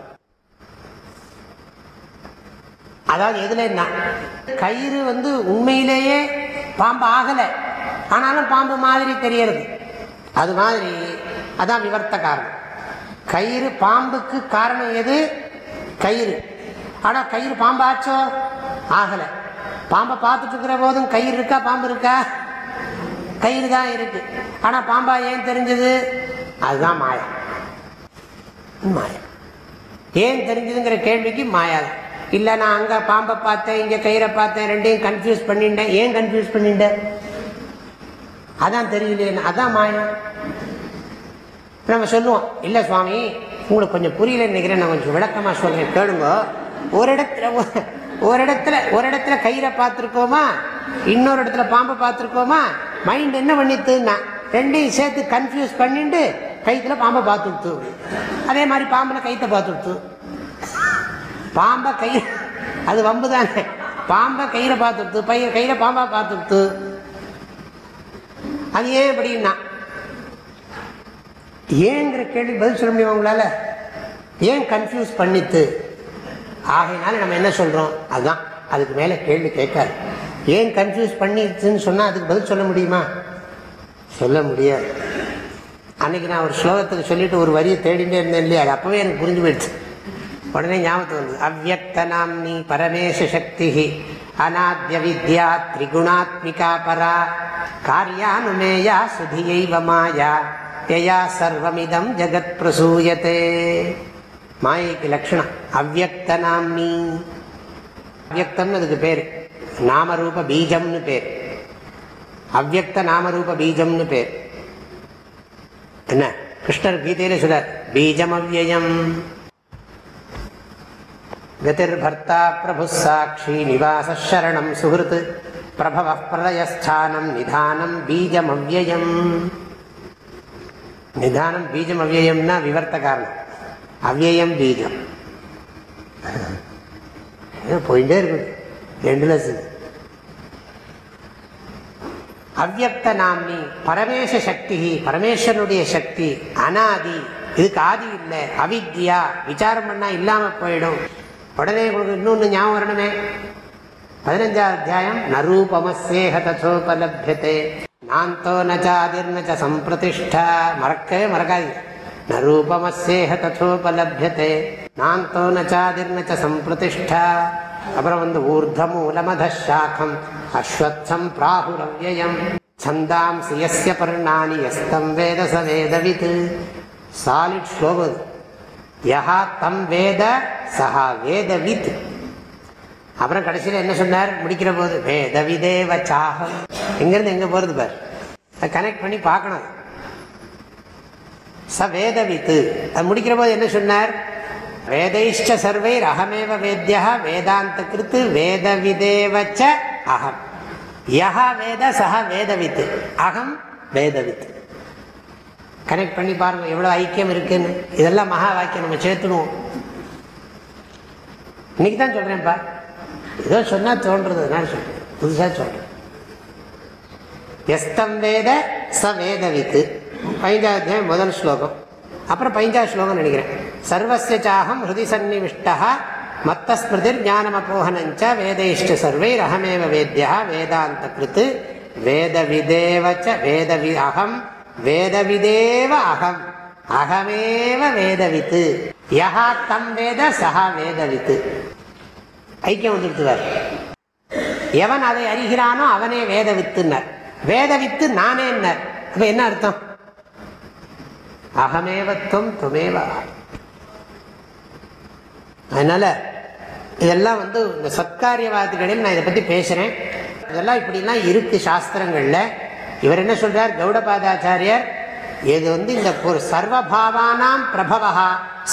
அதாவது எதுல என்ன? கயிறு வந்து உண்மையிலேயே பாம்பு ஆகல. ஆனாலும் பாம்பு மாதிரி தெரியறது. அது மாதிரி. அதான் விவர்த்த காரணம். கயிறு பாம்புக்கு காரணம் எது? கயிறு. ஆனா கயிறு பாம்பாச்சோ? ஆகலை. ஆகல பாம்பை பார்த்துட்டு இருக்கிற போதும் கயிறு இருக்கா பாம்பு இருக்கா? கயிறு தான் இருக்கு. ஆனா பாம்பா ஏன் தெரிஞ்சது? அதுதான் மாயா. மாயா. ஏன் தெரிஞ்சதுங்கிற கேள்விக்கு மாயா தான் நான் அங்கே பாம்பை பார்த்தேன் இங்கே கயிறை பார்த்தேன் ரெண்டையும் கன்ஃபியூஸ் பண்ணிட்டேன். ஏன் கன்ஃபியூஸ் பண்ணிட்டேன் அதான் தெரியலையே அதான் மாயா. நம்ம சொல்லுவோம் இல்லை சுவாமி உங்களுக்கு கொஞ்சம் புரியல நினைக்கிறேன். நான் கொஞ்சம் விளக்கமாக சொல்கிறேன் கேளுங்க. ஒரு இடத்துல ஒரு இடத்துல ஒரு இடத்துல கயிறை பார்த்துருக்கோமா? இன்னொரு இடத்துல பாம்பை பார்த்துருக்கோமா? மைண்ட் என்ன பண்ணித்துன்னா ரெண்டையும் சேர்த்து கன்ஃபியூஸ் பண்ணிட்டு கைத்துல பாம்பை பார்த்துடுத்து. அதே மாதிரி பாம்புல கைத்தை பார்த்துடுத்து. பாம்பை கை அது வம்பு தானே. பாம்பை கையில பார்த்துடுத்து பைய கையில் பாம்பா பார்த்துடுத்து. அது ஏன் அப்படின்னா ஏங்கிற கேள்வி பதில் சொல்ல முடியும் உங்களால்? ஏன் கன்ஃபியூஸ் பண்ணித்து? ஆகையினால நம்ம என்ன சொல்றோம்? அதுதான் அதுக்கு மேல கேள்வி கேட்காது. ஏன் கன்ஃபியூஸ் பண்ணிடுச்சுன்னு சொன்னா அதுக்கு பதில் சொல்ல முடியுமா? சொல்ல முடியாது. அன்னைக்கு நான் ஒரு ஸ்லோகத்துக்கு சொல்லிட்டு ஒரு வரியை தேடிட்டே இருந்தேன் இல்லையா? அது அப்பவே எனக்கு புரிஞ்சு போயிடுச்சு. உடனே ஞாபகத்துக்கு வந்து அவ்வக்தனாம் நீ பரமேச சக்தி அநாத்திய வித்யா திரிகுணாத்மிகா பரா காரியானுமேயா சுதியை மாயா யயா சர்வமிதம் ஜகத் பிரசூயத்தே மாயைக்கு லட்சணம் அவ்வக்த நாம்னி அவ்வக்தம்னு அதுக்கு பேர். நாமரூப பீஜம்னு பேர். அவ்வக்த நாமரூப பீஜம்னு பேர். என்ன? கிருஷ்ணர் கீதையில சொல்றார் பீஜம் அவ்வயம் கதிர்பர்த்தா பிரபு சாட்சி நிவாசரணம் சுகிருத் பிரபவ பிரதயஸ்தானம் நிதானம் பீஜம் அவ்வயம் நிதானம் பீஜம் அவ்வயம்னா விவர்த்த காரணம். அவ்வயம் பீஜம். போயிட்டே இருக்குது ரெண்டு லட்சம் அவ்வக்த நாம்னி பரமேச சக்தி பரமேஸ்வரனுடைய சக்தி அனாதி. இதுக்கு ஆதி இல்லை அவித்யா. விசாரம் பண்ணா இல்லாம போயிடும். உடனே உங்களுக்கு இன்னொன்னு ஞாபகம் வரணுமே. பதினஞ்சாவது அத்தியாயம் நரூபமசேக தசோபலபியதே நாந்தோ நச்சாதிர் நச்ச சம்பிரதிஷ்டா மறக்கவே மறக்காதீங்க. நரூபமசேக தசோபலபியதே நாந்தோ நச்சாதிர் நச்ச சம்பிரதிஷ்டா அப்புறம் வந்து ஊர்தமூலமதாக்கம் அஸ்வத்தம் பிராகுரவ்யம் சந்தாம்சி யஸ்ய பர்ணானி எஸ்தம் வேத ச வேதவித் சாலிட் ஸ்லோகம் யஹா தம் வேத சஹா வேதவித் அப்புறம் கடைசியில் என்ன சொன்னார் முடிக்கிற போது வேதவிதேவ சாகம் எங்கிருந்து எங்க போறது பார் கனெக்ட் பண்ணி பார்க்கணும் ச வேதவித்து அது முடிக்கிற போது என்ன சொன்னார்? வேதைஷ்ட சர்வைர் அகமேவ வேத்தியா வேதாந்த கிருத்து வேதவிதேவச்ச அகம் யஹ வேத சஹ வேதவித்து அகம் வேதவித்து கனெக்ட் பண்ணி பாருங்க எவ்வளோ ஐக்கியம் இருக்குன்னு. இதெல்லாம் மகா வாக்கியம் நம்ம சேர்த்துடுவோம். இன்னைக்கு தான் சொல்கிறேன்ப்பா ஏதோ சொன்னால் தோன்றது நான் சொல்கிறேன் புதுசாக சொல்கிறேன் எஸ்தம் வேத ச வேதவித்து பதினஞ்சாவது முதல் ஸ்லோகம் அப்புறம் பதினஞ்சாவது ஸ்லோகம் நினைக்கிறேன் சர்வசிய சாகம் ஹிருதி சன்னிவிஷ்டா மத்தஸ்மிருதிர் ஞானமபோகனஞ்ச வேதைஷ்ட சர்வை அகமேவ வேத்யா வேதாந்த கிருத்து வேத விதேவச்ச வேத வி அகம் வேத விதேவ அகம் அகமேவ வேதவித்து யஹா தம் வேத சஹா வேதவித்து ஐக்கியம் வந்துடுத்துவார் எவன் அதை அறிகிறானோ அவனே வேதவித்துனர் வேதவித்து நானே என்ன அப்ப என்ன அர்த்தம்? அகமேவத்துவம் துமேவ. அதனால இதெல்லாம் வந்து இந்த சத்காரியவாதிகளில் நான் இதை பற்றி பேசுகிறேன் இதெல்லாம் இப்படிலாம் இருக்கு சாஸ்திரங்களில். இவர் என்ன சொல்றார்? கௌடபாதாச்சாரியர் இது வந்து இந்த ஒரு சர்வபாவானாம் பிரபவா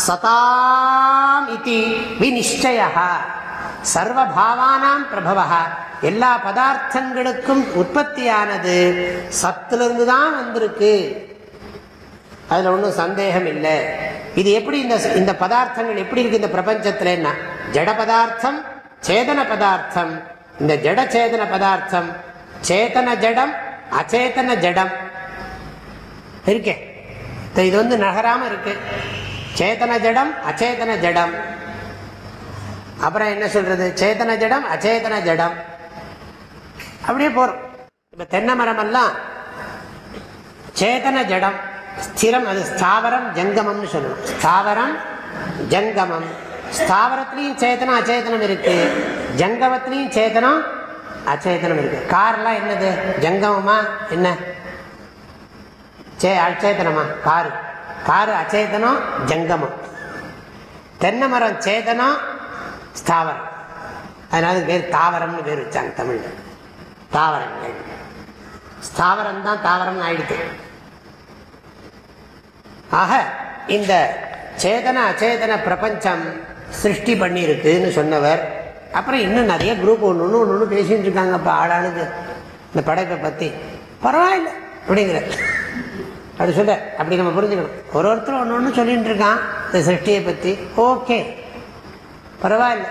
சதாம் இது விநிச்சய சர்வபாவானாம் பிரபவா எல்லா பதார்த்தங்களுக்கும் உற்பத்தியானது சத்திலிருந்து தான் வந்திருக்கு. அதில் ஒன்றும் சந்தேகம் இல்லை. இது எப்படி இந்த இந்த பதார்த்தங்கள் எப்படி இருக்கு இந்த பிரபஞ்சத்திலன்னா ஜட பதார்த்தம் சேதன பதார்த்தம். இந்த ஜட சேதன பதார்த்தம் சேத்தன ஜடம் அச்சேதன ஜடம். இருக்கே. இது வந்து நகராம இருக்கு. சேத்தன ஜடம் அச்சேதன ஜடம். அப்புறம் என்ன சொல்றது? சேத்தன ஜடம் அச்சேதன ஜடம். அப்படியே போறோம். இப்ப தென்னை மரம் எல்லாம் சேதன ஜடம். ஸ்திரம் அது ஸ்தாவரம் ஜங்கமம்னு சொல்லணும் ஸ்தாவரம் ஜங்கமம். ஸ்தாவரத்திலையும் சேத்தனம் அச்சேதனம் இருக்கு. ஜங்கமத்திலையும் சேத்தனம் அச்சேதனம் இருக்கு. கார்லாம் என்னது? ஜங்கமமா? என்ன? சே அச்சேதனமா காரு. காரு அச்சேதனம் ஜங்கமம். தென்னை மரம் சேதனம் ஸ்தாவரம். அதனால பேர் தாவரம்னு பேர் வச்சாங்க தமிழ்ல. தாவரங்கள். ஸ்தாவரம் தான் தாவரம்னு ஆயிடுது. ஆக இந்த சேதன அச்சேதன பிரபஞ்சம் சிருஷ்டி பண்ணியிருக்குன்னு சொன்னவர். அப்புறம் இன்னும் நிறைய குரூப் ஒன்று ஒன்று ஒன்று ஒன்று பேசிட்டு இருக்காங்க இப்போ ஆளாளுக்கு இந்த படைப்பை பற்றி பரவாயில்ல அப்படிங்கிற அப்படி சொல்ல அப்படி நம்ம புரிஞ்சுக்கணும். ஒரு ஒருத்தர் ஒன்று ஒன்று சொல்லிட்டு இருக்கான் இந்த சிருஷ்டியை பற்றி ஓகே. பரவாயில்ல.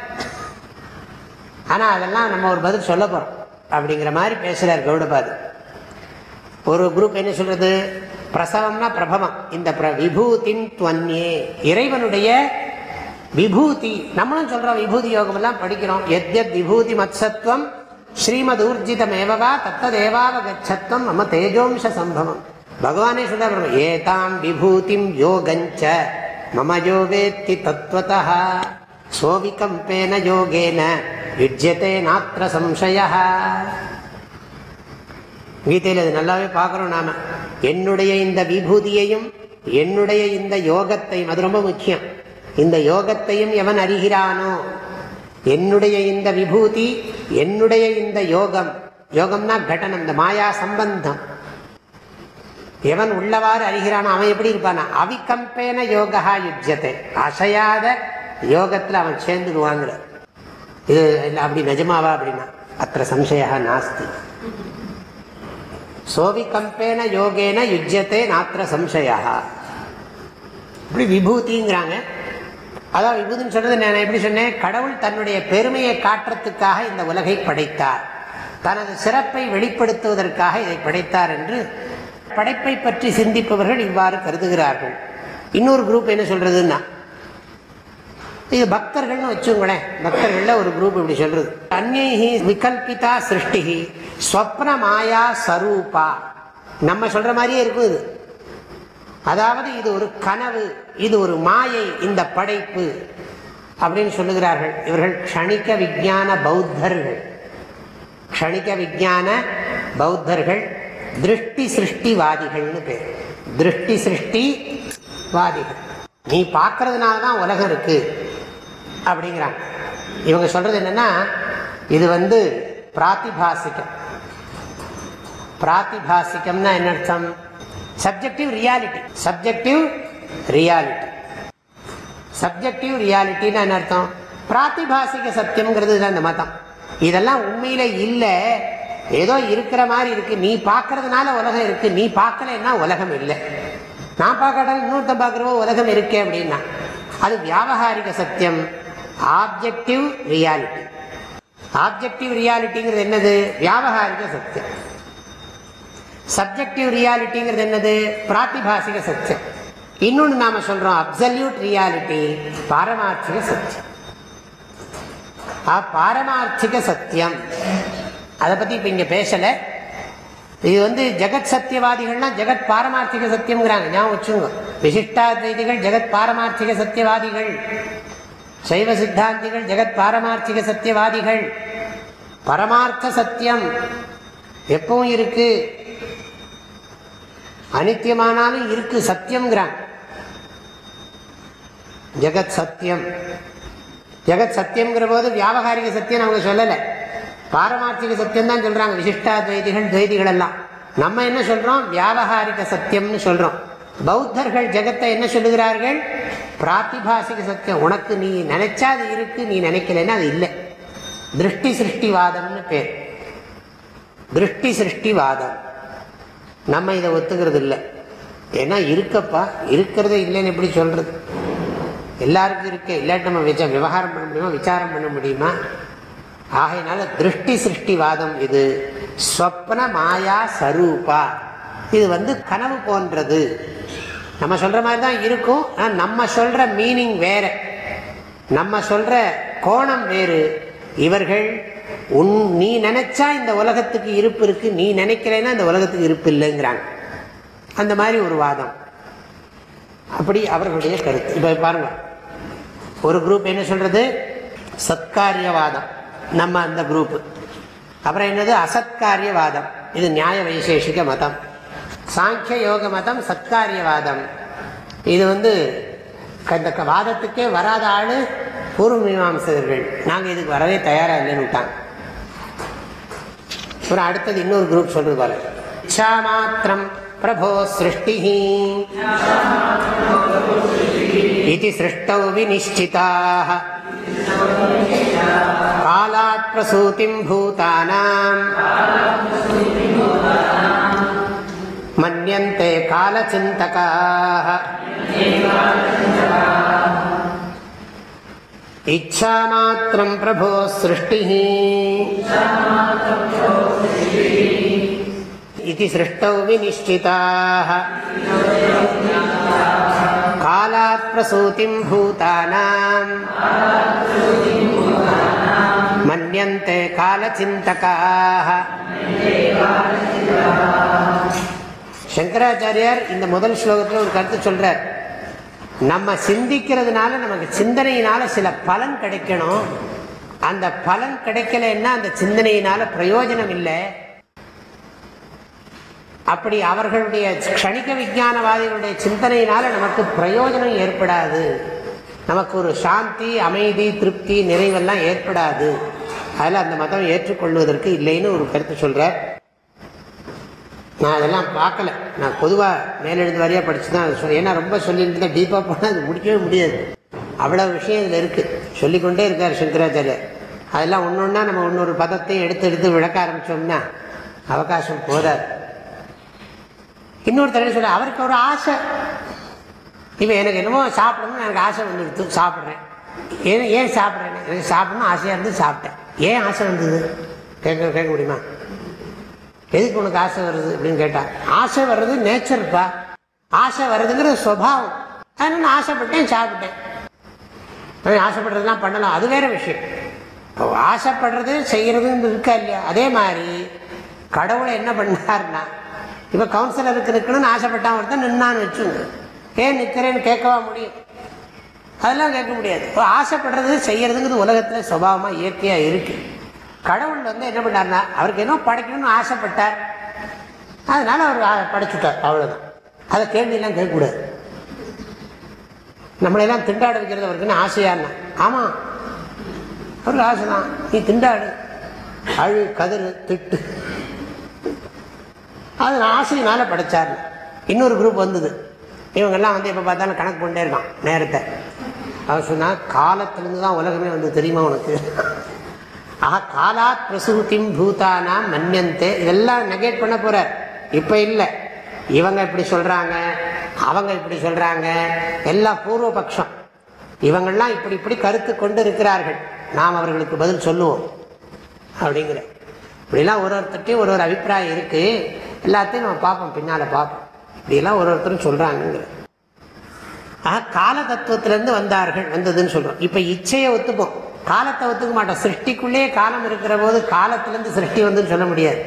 ஆனால் அதெல்லாம் நம்ம ஒரு பதில் சொல்ல போகிறோம் அப்படிங்கிற மாதிரி பேசுகிறார் கௌடபாது. ஒரு குரூப் என்ன சொல்கிறது பிரசவம்னா பிரபவம். இந்த விபூதின் துவன்யே. இறைவனுடைய விபூதி நம்மளும் சொல்றோம் விபூதி யோகம் எல்லாம் படிக்கிறோம். எத்யத் விபூதி மத்சத்வம் ஸ்ரீமத் ஊர்ஜிதமேவா தத்ததேவாவகச்சத்வம் நம்ம தேஜோம்ச சம்பவம். பகவானே சொல்ல ஏதாம் விபூதிம் யோகஞ்ச மம யோகேத்தி தத்வதா சோவிகம்பேன யோகேன யுஜ்யத்தை நாத்திர சம்சய கீதையில் அது நல்லாவே பார்க்குறோம் நாம. என்னுடைய இந்த விபூதியையும் என்னுடைய இந்த யோகத்தையும் அது ரொம்ப முக்கியம். இந்த யோகத்தையும் எவன் அறிகிறானோ? என்னுடைய இந்த விபூதி என்னுடைய இந்த யோகம். யோகம்னா கடனம் இந்த மாயா சம்பந்தம். எவன் உள்ளவாறு அறிகிறானோ அவன் எப்படி இருப்பானா? அவிகம்பேன யோகா யுஜ்யத்தை அசையாத யோகத்தில் அவன் சேர்ந்துடுவாங்கிற இது அப்படி நிஜமாவா அப்படின்னா? அத்த சம்சயா நாஸ்தி. சோவிகம்பேன யோகேன யுஜ்யத்தை நாத்திர சம்சயா இப்படி விபூதிங்கிறாங்க. அதான் விபூதின்னு சொல்றது நான் எப்படி சொன்னேன்? கடவுள் தன்னுடைய பெருமையை காட்டுறதுக்காக இந்த உலகை படைத்தார். தனது சிறப்பை வெளிப்படுத்துவதற்காக இதை படைத்தார் என்று படைப்பை பற்றி சிந்திப்பவர்கள் இவ்வாறு கருதுகிறார்கள். இன்னொரு குரூப் என்ன சொல்றதுன்னா இது பக்தர்கள்னு வச்சுங்களேன் பக்தர்கள்ல ஒரு குரூப் இப்படி சொல்றது. அந்நேகி விகல்பிதா சிருஷ்டி ஸ்வப்ன மாயா சரூபா. நம்ம சொல்ற மாதிரியே இருக்கும் இது அதாவது இது ஒரு கனவு இது ஒரு மாயை இந்த படைப்பு அப்படின்னு சொல்லுகிறார்கள். இவர்கள் க்ஷணிக விஜான பௌத்தர்கள். க்ஷணிக விஜான பௌத்தர்கள் திருஷ்டி சிருஷ்டிவாதிகள்னு பேர். திருஷ்டி சிருஷ்டி வாதிகள். நீ பார்க்கறதுனால தான் உலகம் இருக்கு அப்படிங்கிறாங்க. இவங்க சொல்றது என்னன்னா இது வந்து பிராத்திபாசிக்கம் பிராத்திபாசிக்கம்னா என்ன அர்த்தம் subjective reality subjective reality subjective ரியாலிட்டின்னு என்ன அர்த்தம் பிராத்திபாசிக சத்தியம்ங்கிறது அந்த மதம் இதெல்லாம் உண்மையில இல்லை ஏதோ இருக்கிற மாதிரி இருக்கு நீ பார்க்கறதுனால உலகம் இருக்கு நீ பார்க்கலன்னா உலகம் இல்லை நான் பார்க்கறேன் இன்னொருத்தன் பார்க்குறவோ உலகம் இருக்கே அப்படின்னா அது வியாபகாரிக சத்தியம் ஆப்ஜெக்டிவ் ரியாலிட்டி ஆப்ஜெக்டிவ் ரியாலிட்டிங்கிறது என்னது வியாபகாரிக சத்தியம் சப்ஜெக்டிவ் ரியாலிட்டிங்கிறது என்னது? பிராத்திபாசிக சத்தியம். இன்னொன்று நாம சொல்றோம் அப்சல்யூட் ரியாலிட்டி பாரமார்த்திக சத்தியம். பாரமார்த்திக சத்தியம். அதை பத்தி இப்ப இங்க பேசல. இது வந்து ஜெகத் சத்தியவாதிகள்னா ஜெகத் பாரமார்த்திக சத்தியம்ங்கிறாங்க. ஞாபகம் வச்சுங்க விசிஷ்டாத்வைதிகள் ஜெகத் பாரமார்த்திக சத்தியவாதிகள். சைவ சித்தாந்திகள் ஜெகத் பாரமார்த்திக சத்தியவாதிகள். பரமார்த்த சத்தியம் எப்பவும் இருக்கு. அனித்தியமானாலும் இருக்கு சத்தியம்ங்கிறாங்க ஜெகத் சத்தியம். ஜெகத் சத்தியம்ங்கிற போது வியாபகாரிக சத்தியம் அவங்க சொல்லலை. பாரமார்த்திக சத்தியம் தான் சொல்றாங்க. விசிஷ்டாத்வைதிகள் துவைதிகள் எல்லாம் நம்ம என்ன சொல்றோம்? வியாபகாரிக சத்தியம்னு சொல்றோம். பௌத்தர்கள் ஜெகத்தை என்ன சொல்லுகிறார்கள்? பிராத்திபாசிக சத்தியம். உனக்கு நீ நினைச்சா அது இருக்கு நீ நினைக்கலன்னா அது இல்லை. திருஷ்டி சிருஷ்டிவாதம்னு பேர். திருஷ்டி சிருஷ்டிவாதம். நம்ம இதை ஒத்துக்கிறது இல்லை ஏன்னா இருக்கப்பா இருக்கிறத இல்லைன்னு எப்படி சொல்கிறது எல்லாருக்கும் இருக்க. இல்லாட்டி நம்ம விச விவகாரம் பண்ண முடியுமா? விசாரம் பண்ண முடியுமா? ஆகையினால திருஷ்டி சிருஷ்டிவாதம் இது. ஸ்வப்ன மாயா சரூபா. இது வந்து கனவு போன்றது. நம்ம சொல்கிற மாதிரி தான் இருக்கும். ஆனால் நம்ம சொல்கிற மீனிங் வேறு. நம்ம சொல்கிற கோணம் வேறு. இவர்கள் உன் நீ நினைச்சா இந்த உலகத்துக்கு இருப்பு இருக்கு நீ நினைக்கிறேன்னா இந்த உலகத்துக்கு இருப்பு இல்லைங்கிறாங்க. அந்த மாதிரி ஒரு வாதம். அப்படி அவர்களுடைய கருத்து. இப்ப பாருங்க. ஒரு குரூப் என்ன சொல்றது? சத்காரியவாதம். நம்ம அந்த குரூப் அப்புறம் என்னது? அசத்காரியவாதம். இது நியாய வைசேஷிக மதம். சாங்கிய யோக மதம் சத்காரியவாதம். இது வந்து இந்த வாதத்துக்கே வராத ஆளு பூர்வ மீமாம்சகர்கள். நாங்கள் இதுக்கு வரவே தயாராக இல்லைன்னு விட்டாங்க. அப்புறம் அடுத்தது இன்னொரு குரூப் சொல்றது பாரு. இச்சா மாத்திரம் பிரபோ சிருஷ்டி இது சிருஷ்டௌ விநிஷ்டிதாக காலாத் பிரசூதிம் பூதானாம். மன்யந்தே காலச்சிந்தகாக इच्छामात्रं प्रभो सृष्टिः इति सृष्टौ विनिश्चिताः कालात् प्रसूतिं भूतानाम् மன்யந்தே காலச்சிந்தகாக சங்கராச்சாரியார் இந்த முதல் ஸ்லோகத்தில் ஒரு கருத்து சொல்றார் நம்ம சிந்திக்கிறதுனால நமக்கு சிந்தனையினால சில பலன் கிடைக்கணும். அந்த பலன் கிடைக்கலன்னா அந்த சிந்தனையினால பிரயோஜனம் இல்லை. அப்படி அவர்களுடைய க்ஷணிக விஜானவாதிகளுடைய சிந்தனையினால நமக்கு பிரயோஜனம் ஏற்படாது. நமக்கு ஒரு சாந்தி அமைதி திருப்தி நிறைவெல்லாம் ஏற்படாது. அதில் அந்த மதம் ஏற்றுக்கொள்வதற்கு இல்லைன்னு ஒரு கருத்து சொல்கிறார் நான் அதெல்லாம் பார்க்கல. நான் பொதுவாக மேலெழுந்து வரையாக படித்து தான் ஏன்னா ரொம்ப சொல்லிட்டு டீப்பாக போனால் அது முடிக்கவே முடியாது. அவ்வளோ விஷயம் இதில் இருக்குது சொல்லிக்கொண்டே இருக்கார் சங்கராச்சாரியர். அதெல்லாம் ஒன்று ஒன்றா நம்ம இன்னொரு பதத்தையும் எடுத்து எடுத்து விளக்க ஆரம்பித்தோம்னா அவகாசம் போதாது. இன்னொரு தடவை சொல்ல அவருக்கு ஒரு ஆசை. இவன் எனக்கு என்னமோ சாப்பிடணும்னு எனக்கு ஆசை வந்துடுத்து சாப்பிட்றேன். ஏன் ஏன் சாப்பிட்றேன்னு? எனக்கு சாப்பிடணும் ஆசையாக இருந்து சாப்பிட்டேன். ஏன் ஆசை வந்தது? கேட்க கேட்க முடியுமா? எதுக்கு உனக்கு ஆசை வருது அப்படின்னு கேட்டான் ஆசை வர்றது நேச்சர்ப்பா ஆசை வர்றதுங்கிறது சுவாவம் அதனால நான் ஆசைப்பட்டேன் சாப்பிட்டேன். ஆசைப்படுறதுலாம் பண்ணலாம். அது வேற விஷயம். ஆசைப்படுறது செய்யறதுன்னு இருக்கா இல்லையா? அதே மாதிரி கடவுளை என்ன பண்ணார்னா இப்போ கவுன்சிலருக்கு இருக்கணும்னு ஆசைப்பட்டான் ஒருத்தன் நின்னான்னு வச்சுங்க ஏன் நிற்கிறேன்னு கேட்கவா முடியும்? அதெல்லாம் கேட்க முடியாது. இப்போ ஆசைப்படுறது செய்யறதுங்கிறது உலகத்தில் சுபாவமாக இயற்கையாக இருக்குது கடவுள் வந்து என்ன பண்ணார்னா அவருக்கு என்ன படைக்கணும்னு ஆசைப்பட்டார். அதனால அவர் படைச்சுட்டார் அவ்வளோதான் அதை கேள்வியெல்லாம் கேட்கக்கூடாது. நம்மளெல்லாம் திண்டாட வைக்கிறது அவருக்குன்னு ஆசையாருன்னா ஆமாம் அவருக்கு ஆசை தான். நீ திண்டாடு. அழு கதிர் திட்டு. அது ஆசையினால படைச்சார். இன்னொரு குரூப் வந்தது. இவங்கெல்லாம் வந்து எப்போ பார்த்தாலும் கணக்கு பண்ணிட்டே இருக்கான் நேரத்தை. அவர் சொன்னால் காலத்திலேருந்து தான் உலகமே வந்து தெரியுமா உனக்கு? ஆஹா காலாத் பிரசூத்திம் பூதானா மன்யந்தே. இதெல்லாம் நெகேட் பண்ண போறார். இப்போ இல்லை. இவங்க இப்படி சொல்றாங்க அவங்க இப்படி சொல்றாங்க. எல்லாம் பூர்வபக்ஷம் இவங்கெல்லாம் இப்படி இப்படி கருத்து கொண்டு இருக்கிறார்கள். நாம் அவர்களுக்கு பதில் சொல்லுவோம். அப்படிங்கிற. இப்படிலாம் ஒரு ஒருத்தட்டையும் ஒரு ஒரு அபிப்பிராயம் இருக்கு. எல்லாத்தையும் நம்ம பார்ப்போம் பின்னால பார்ப்போம். இப்படிலாம் ஒரு ஒருத்தரும் சொல்றாங்கிற ஆக கால தத்துவத்திலேருந்து வந்தார்கள் வந்ததுன்னு சொல்றோம். இப்ப இச்சையை ஒத்துப்போம். காலத்தை ஒத்துக்க மாட்டோம். சிருஷ்டிக்குள்ளேயே காலம் இருக்கிற போது காலத்திலேருந்து சிருஷ்டி வந்துன்னு சொல்ல முடியாது.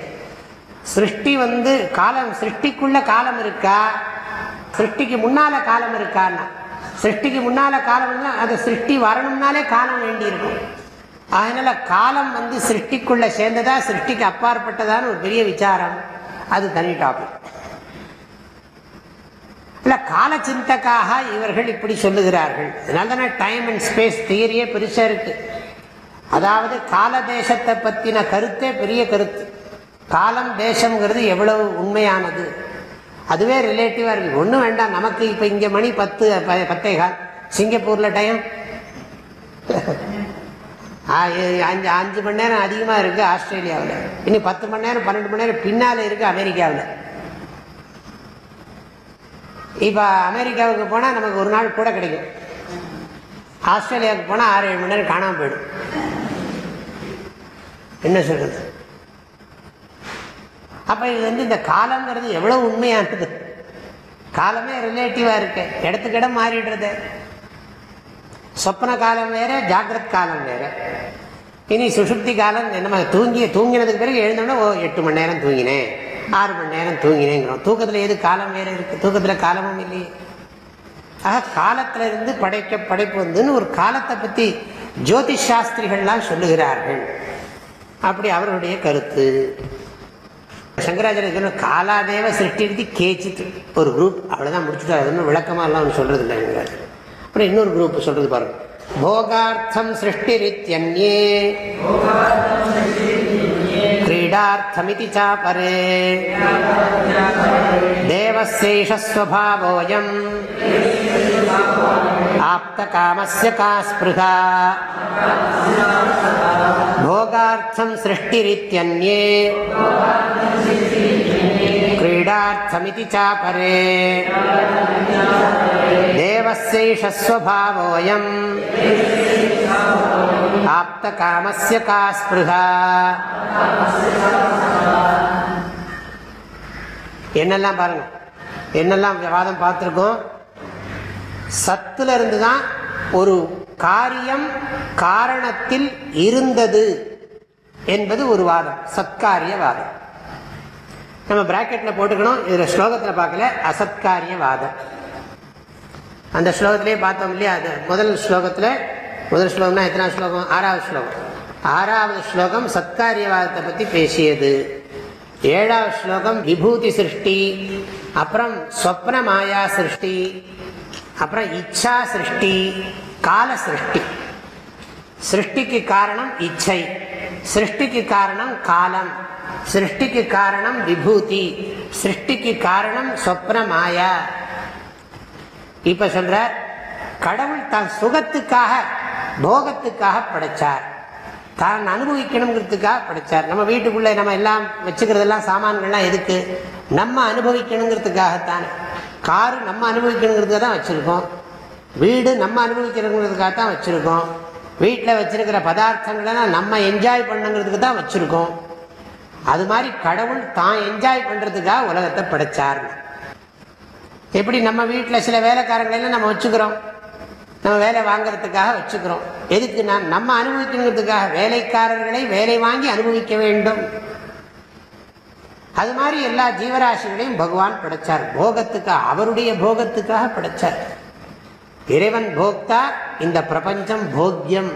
சிருஷ்டி வந்து காலம் சிருஷ்டிக்குள்ள காலம் இருக்கா? சிருஷ்டிக்கு முன்னால காலம் இருக்கான்னா? சிருஷ்டிக்கு முன்னால காலம் அது சிருஷ்டி வரணும்னாலே காலம் வேண்டி இருக்கும். அதனால காலம் வந்து சிருஷ்டிக்குள்ள சேர்ந்ததா சிருஷ்டிக்கு அப்பாற்பட்டதான்னு ஒரு பெரிய விசாரம். அது தனி டாபிக் இல்ல கால சிந்தக்காக இவர்கள் இப்படி சொல்லுகிறார்கள். அதனால தானே டைம் அண்ட் ஸ்பேஸ் தியரியே பெருசா இருக்கு. அதாவது கால தேசத்தை பத்தின கருத்தே பெரிய கருத்து. காலம் தேசம்ங்கிறது எவ்வளவு உண்மையானது? அதுவே ரிலேட்டிவா இருக்கு. ஒன்றும் வேண்டாம். நமக்கு இப்ப இங்க மணி பத்து பத்தே கால். சிங்கப்பூர்ல டைம் அஞ்சு அஞ்சு மணி நேரம் அதிகமாக இருக்குது ஆஸ்திரேலியாவில். இனி பத்து மணி நேரம் பன்னெண்டு மணி நேரம் பின்னால் இருக்குது அமெரிக்காவில். இப்போ அமெரிக்காவுக்கு போனால் நமக்கு ஒரு நாள் கூட கிடைக்கும். ஆஸ்திரேலியாவுக்கு போனால் ஆறு ஏழு மணி நேரம் காணாமல் போயிடும். என்ன சொல்கிறது அப்போ இது வந்து இந்த காலங்கிறது எவ்வளோ உண்மையானது? காலமே ரிலேட்டிவாக இருக்கு. இடத்துக்கு இடம் மாறிடுறது. சொப்ன காலம் வேறு ஜாகிரத் காலம் வேறு. இனி சுசுப்தி காலம் நம்ம தூங்கி தூங்கினதுக்கு பிறகு எழுந்தோடனே ஓ எட்டு மணி நேரம் தூங்கினேன். ஆறு மணி நேரம் தூங்கினேங்கிறோம். தூக்கத்தில் எது காலம் வேறு இருக்கு? தூக்கத்தில் காலமும் இல்லையே. ஆக காலத்துல இருந்து படைக்க படைப்பு வந்துன்னு ஒரு காலத்தை பற்றி ஜோதிஷ் சாஸ்திரிகள்லாம் சொல்லுகிறார்கள். அப்படி அவருடைய கருத்து. சங்கராச்சாரிய காலாதேவ சிருஷ்டி கேச்சிட்டு ஒரு குரூப் அவ்வளோதான் முடிச்சுட்டு அது விளக்கமா எல்லாம் சொல்றது இல்லை அப்புறம் இன்னொரு குரூப் சொல்றது பாருங்க. போகார்த்தம் சிருஷ்டி ரித்யன்யே क्रीडार्थमिति चापरे देवस्यैषस्वभावोऽयम् आप्तकामस्य का स्पृहा भोगार्थं सृष्टिरित्यन्ये क्रीडार्थमिति चापरे देवस्यैष स्वभावोऽयम् आप्तकामस्य का स्पृहा என்னெல்லாம் பாருங்க என்னெல்லாம் வாதம் பார்த்துருக்கோம் சத்துல இருந்து தான் ஒரு காரியம் காரணத்தில் இருந்தது என்பது ஒரு வாதம் சத்காரிய வாதம் நம்ம பிராக்கெட்ல போட்டுக்கணும். இதுல ஸ்லோகத்தில் பார்க்கல. அசத்காரியவாதம். அந்த ஸ்லோகத்திலே பார்த்தோம் இல்லையா? அது முதல் ஸ்லோகத்தில். முதல் ஸ்லோகம்னா எத்தனை ஸ்லோகம்? ஆறாவது ஸ்லோகம். ஆறாவது ஸ்லோகம் சத்காரியவாதத்தை பற்றி பேசியது. ஏழாவது ஸ்லோகம் விபூதி சிருஷ்டி. அப்புறம் சொப்ன மாயா சிருஷ்டி. அப்புறம் இச்சா சிருஷ்டி. கால சிருஷ்டி. சிருஷ்டிக்கு காரணம் இச்சை. சிருஷ்டிக்கு காரணம் காலம். சிருஷ்டிக்கு காரணம் விபூதி. சிருஷ்டிக்கு காரணம் சொப்ன மாயா இப்ப சொல்ற கடவுள் தான் சுகத்துக்காக போகத்துக்காக படைச்சார். தான் அனுபவிக்கணுங்கிறதுக்காக படைச்சார். நம்ம வீட்டுக்குள்ளே நம்ம எல்லாம் வச்சுக்கிறதெல்லாம் சாமான்கள்லாம் எதுக்கு? நம்ம அனுபவிக்கணுங்கிறதுக்காகத்தான். காரு நம்ம அனுபவிக்கணுங்கிறதுக்காக தான் வச்சுருக்கோம். வீடு நம்ம அனுபவிக்கணுங்கிறதுக்காக தான் வச்சுருக்கோம். வீட்டில் வச்சிருக்கிற பதார்த்தங்களெல்லாம் நம்ம என்ஜாய் பண்ணுங்கிறதுக்கு தான் வச்சுருக்கோம். அது மாதிரி கடவுள் தான் என்ஜாய் பண்ணுறதுக்காக உலகத்தை படைச்சார் எப்படி நம்ம வீட்டில் சில வேலைக்காரங்களெல்லாம் நம்ம வச்சுக்கிறோம். நம்ம வேலை வாங்கிறதுக்காக வச்சுக்கிறோம். எதுக்கு நான் நம்ம அனுபவிக்கணுங்கிறதுக்காக வேலைக்காரர்களை வேலை வாங்கி அனுபவிக்க வேண்டும். அது மாதிரி எல்லா ஜீவராசிகளையும் பகவான் படைச்சார். போகத்துக்காக அவருடைய போகத்துக்காக படைச்சார். இறைவன் போக்தா இந்த பிரபஞ்சம் போக்கியம்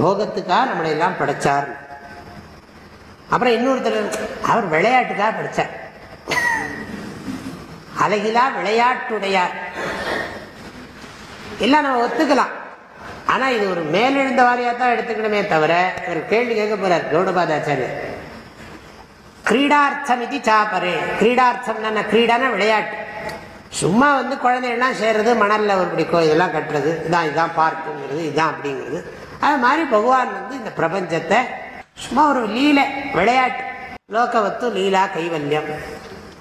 போகத்துக்காக நம்மளை எல்லாம் படைச்சார். அப்புறம் இன்னொருத்தர் அவர் விளையாட்டுக்காக படித்தார் அழகிலா விளையாட்டுடையார் எல்லாம் நம்ம ஒத்துக்கலாம். ஆனால் இது ஒரு மேலெழுந்த வாரியாக தான் எடுத்துக்கணுமே தவிர ஒரு கேள்வி கேட்க போறார் கௌடபாதாச்சாரியர். கிரீடார்த்தம் இது சாப்பரு கிரீடார்த்தம் கிரீடான விளையாட்டு. சும்மா வந்து குழந்தைகள்லாம் சேர்றது மணலில் ஒரு பிடிக்கும் இதெல்லாம் கட்டுறது. இதான் இதான் பார்க்குங்கிறது இதான் அப்படிங்கிறது. அது மாதிரி பகவான் வந்து இந்த பிரபஞ்சத்தை சும்மா ஒரு லீலை விளையாட்டு. லோகவத்து லீலா கைவல்யம்.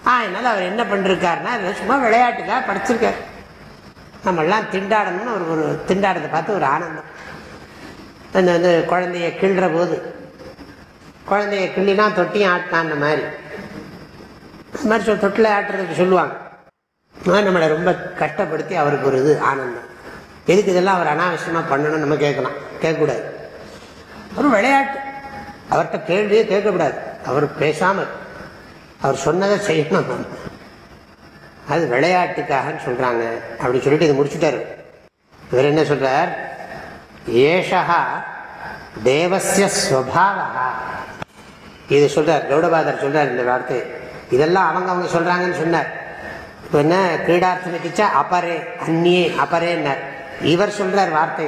அதனால அவர் என்ன பண்ணிருக்காருன்னா இதை சும்மா விளையாட்டுக்காக படிச்சிருக்காரு. நம்மெல்லாம் திண்டாடணும்னு ஒரு ஒரு திண்டாடத்தை பார்த்து ஒரு ஆனந்தம். அந்த வந்து குழந்தைய கிள்ற போது குழந்தைய கிள்ளினா தொட்டியும் ஆட்டினான்னு மாதிரி. அது மாதிரி சொல் தொட்டில் ஆட்டுறதுக்கு சொல்லுவாங்க. நம்மளை ரொம்ப கஷ்டப்படுத்தி அவருக்கு ஒரு இது ஆனந்தம். எதுக்கு இதெல்லாம் அவர் அனாவசியமாக பண்ணணும்னு நம்ம கேட்கலாம். கேட்கக்கூடாது. ஒரு விளையாட்டு. அவர்கிட்ட கேள்வியே கேட்கக்கூடாது. அவர் பேசாமல். அவர் சொன்னதை செய்யணும். அது விளையாட்டுக்காகன்னு சொல்கிறாங்க அப்படி சொல்லிட்டு இது முடிச்சுட்டாரு. இவர் என்ன சொல்கிறார் ஏஷா தேவசிய ஸ்வபாவா இது சொல்கிறார் கௌடபாதர் சொல்கிறார் இந்த வார்த்தை. இதெல்லாம் அவங்க அவங்க சொல்கிறாங்கன்னு சொன்னார். இப்போ என்ன கிரீடார்த்தம் வச்சா அபரே அந்நியே அபரேன்னார் இவர் சொல்றார் வார்த்தை.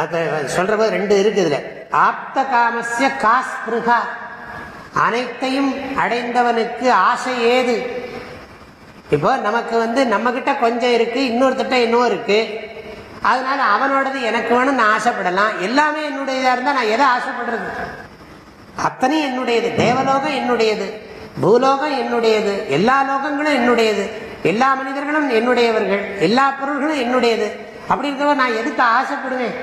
அப்ப சொல்ற போது ரெண்டு இருக்கு இதுல. ஆப்த காமசிய காஸ்பிருகா அனைத்தையும் அடைந்தவனுக்கு ஆசை ஏது? இப்போ நமக்கு வந்து நம்ம கிட்ட கொஞ்சம் இருக்கு இன்னொருத்திட்ட இன்னும் இருக்கு. அதனால அவனோடது எனக்கு வேணும் நான் ஆசைப்படலாம். எல்லாமே என்னுடையதா இருந்தா நான் எதை ஆசைப்படுறது? அத்தனையும் என்னுடையது. தேவலோகம் என்னுடையது. பூலோகம் என்னுடையது எல்லா லோகங்களும் என்னுடையது எல்லா மனிதர்களும் என்னுடையவர்கள் எல்லா பொருள்களும் என்னுடையது. அப்படி இருக்கவ நான் எதுக்கு ஆசைப்படுவேன்?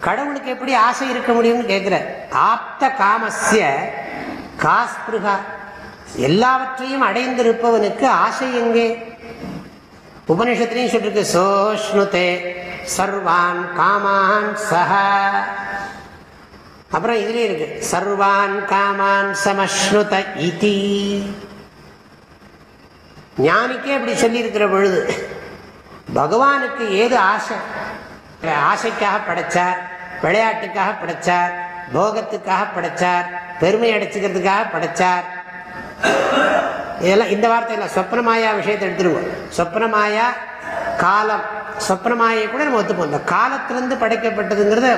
கடவுளுக்கு எப்படி ஆசை இருக்க முடியும்னு கேட்குற ஆப்த காமஸ்ய காஸ்பிருகா. எல்லாவற்றையும் அடைந்திருப்பவனுக்கு ஆசை எங்கே? உபனிஷத்துலையும் சொல்லிருக்கு சோஷ்ணுதே சர்வான் காமான் சஹ. அப்புறம் இதுலயும் இருக்கு. சர்வான் காமான் சமஷ்ணுத இதி. ஞானிக்கே அப்படி சொல்லியிருக்கிற பொழுது பகவானுக்கு ஏது ஆசை? ஆசைக்காக படைச்சார் விளையாட்டுக்காக படைச்சார் போகத்துக்காக படைச்சார் பெருமை அடைச்சிக்கிறதுக்காக படைச்சார். இதெல்லாம் இந்த வார்த்தையில் சொப்னமாயா விஷயத்தை எடுத்துருவோம். சொப்னமாயா காலம். சொப்னமாயை கூட நம்ம ஒத்துப்போம். இந்த காலத்திலிருந்து படைக்கப்பட்டதுங்கிறத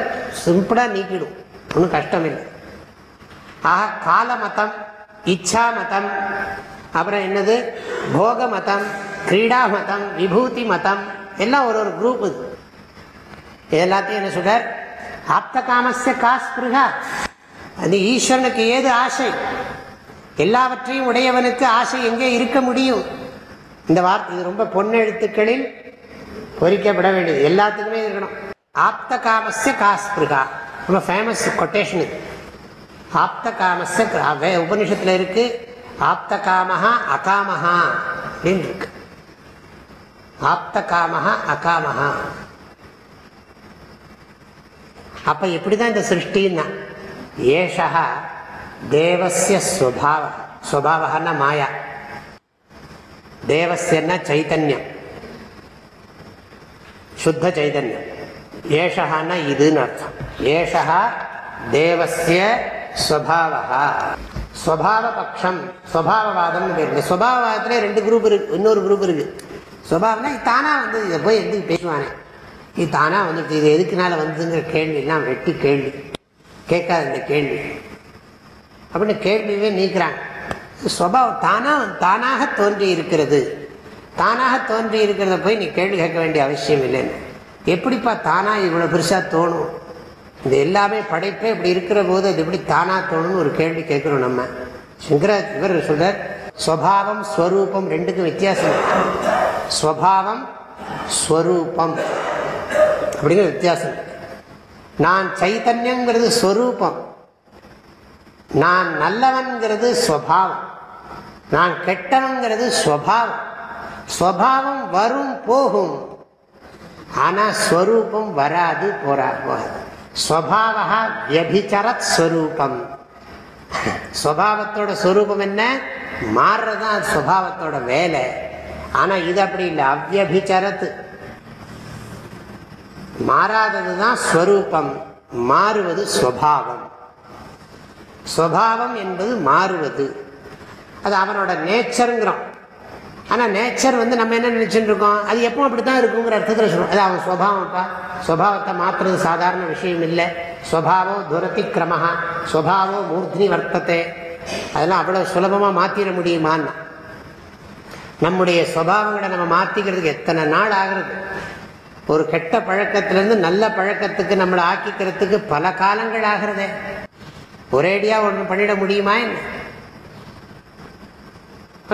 சிம்பிளா நீக்கிடும் ஒன்றும் கஷ்டம் இல்லை ஆக கால மதம் இச்சா மதம் அப்புறம் என்னது? போக மதம் கிரீடா மதம் விபூதி மதம் எல்லாம் ஒரு ஒரு குரூப் இது. எல்லாத்தையும் என்ன சொல்றார்? ஆப்த காமஸ்ய காஸ்பிருகா. அது ஈஸ்வரனுக்கு ஏது ஆசை? எல்லாவற்றையும் உடையவனுக்கு ஆசை எங்கே இருக்க முடியும்? இந்த வார்த்தை இது ரொம்ப பொன்னெழுத்துக்களில் பொறிக்கப்பட வேண்டியது. எல்லாத்துக்குமே இருக்கணும். ஆப்த காமஸ்ய காஸ்பிருகா. ரொம்ப ஃபேமஸ் கொட்டேஷன் இது ஆப்த காமஸ்ய உபனிஷத்தில் இருக்கு ஆப்த காமஹா அகாமஹா அப்படின்னு இருக்கு ஆப்த காமஹா அகாமஹா. அப்ப எப்படிதான் இந்த சிருஷ்டின்னா ஏஷா தேவசிய ஸ்வபாவ ஸ்வபாவன்னா மாயா. தேவசியன்னா சைத்தன்யம் சுத்த சைதன்யம். ஏஷான்னா இதுன்னு அர்த்தம். ஏஷா தேவசிய ஸ்வபாவா ஸ்வபாவ பட்சம் ஸ்வபாவவாதம்னு பேர் ரெண்டு குரூப் இருக்கு இன்னொரு குரூப் இருக்கு. ஸ்வபாவம்னா தானா வந்து இதை போய் எதுக்கு பேசுவானே? இது தானா வந்துட்டு இது எதுக்குனால வந்ததுங்கிற கேள்விலாம் வெட்டி கேள்வி. கேட்காத இந்த கேள்வி. அப்படின்னு கேள்வியே நீக்கிறாங்க. ஸ்வபாவம் தானா தானாக தோன்றி இருக்கிறது தானாக தோன்றி இருக்கிறத போய் நீ கேள்வி கேட்க வேண்டிய அவசியம் இல்லைன்னு. எப்படிப்பா தானா இவ்வளோ பெருசாக தோணும்? இந்த எல்லாமே படைப்பே இப்படி இருக்கிற போது அது எப்படி தானா தோணும்னு ஒரு கேள்வி கேட்குறோம் நம்ம. சங்கர இவர் சொல்றார் ஸ்வபாவம் ஸ்வரூபம் ரெண்டுக்கும் வித்தியாசம். ஸ்வபாவம் ஸ்வரூபம். அப்படிங்கிற வித்தியாசம். நான் சைத்தன்யங்கிறது ஸ்வரூபம். நான் நல்லவன்கிறது ஸ்வபாவம். நான் கெட்டவன்கிறது ஸ்வபாவம். ஸ்வபாவம் வரும் போகும். ஆனால் ஸ்வரூபம் வராது போரா போகாது. ஸ்வபாவா வியபிச்சரத் ஸ்வரூபம். ஸ்வபாவத்தோட ஸ்வரூபம் என்ன? மாறுறதான் அது ஸ்வபாவத்தோட வேலை. ஆனால் இது அப்படி இல்லை அவ்யபிச்சரத்து மாறாதது தான் ஸ்வரூபம். மாறுவது ஸ்வபாவம். ஸ்வபாவம் என்பது மாறுவது. அது அவனோட நேச்சருங்கிறோம் ஆனால் நேச்சர் வந்து நம்ம என்ன நினைச்சுட்டு இருக்கோம் அது எப்போ அப்படி தான் இருக்குங்கிற அர்த்தத்தில் சொல்லுவோம் அது அவன் ஸ்வபாவம்ப்பா சுவாவத்தை மாற்றுறது சாதாரண விஷயம் இல்லை. சுவாவோ துரதி கிரமஹா சுவாவோ மூர்த்தினி வர்த்தத்தை அதெல்லாம் அவ்வளோ சுலபமாக மாற்றிட முடியுமான்னு. நம்முடைய சுவாவங்களை நம்ம மாற்றிக்கிறதுக்கு எத்தனை நாள் ஆகிறது? ஒரு கெட்ட பழக்கத்திலேருந்து நல்ல பழக்கத்துக்கு நம்மளை ஆக்கிக்கிறதுக்கு பல காலங்கள் ஆகிறதே. ஒரேடியாக ஒன்று பண்ணிட முடியுமா என்ன?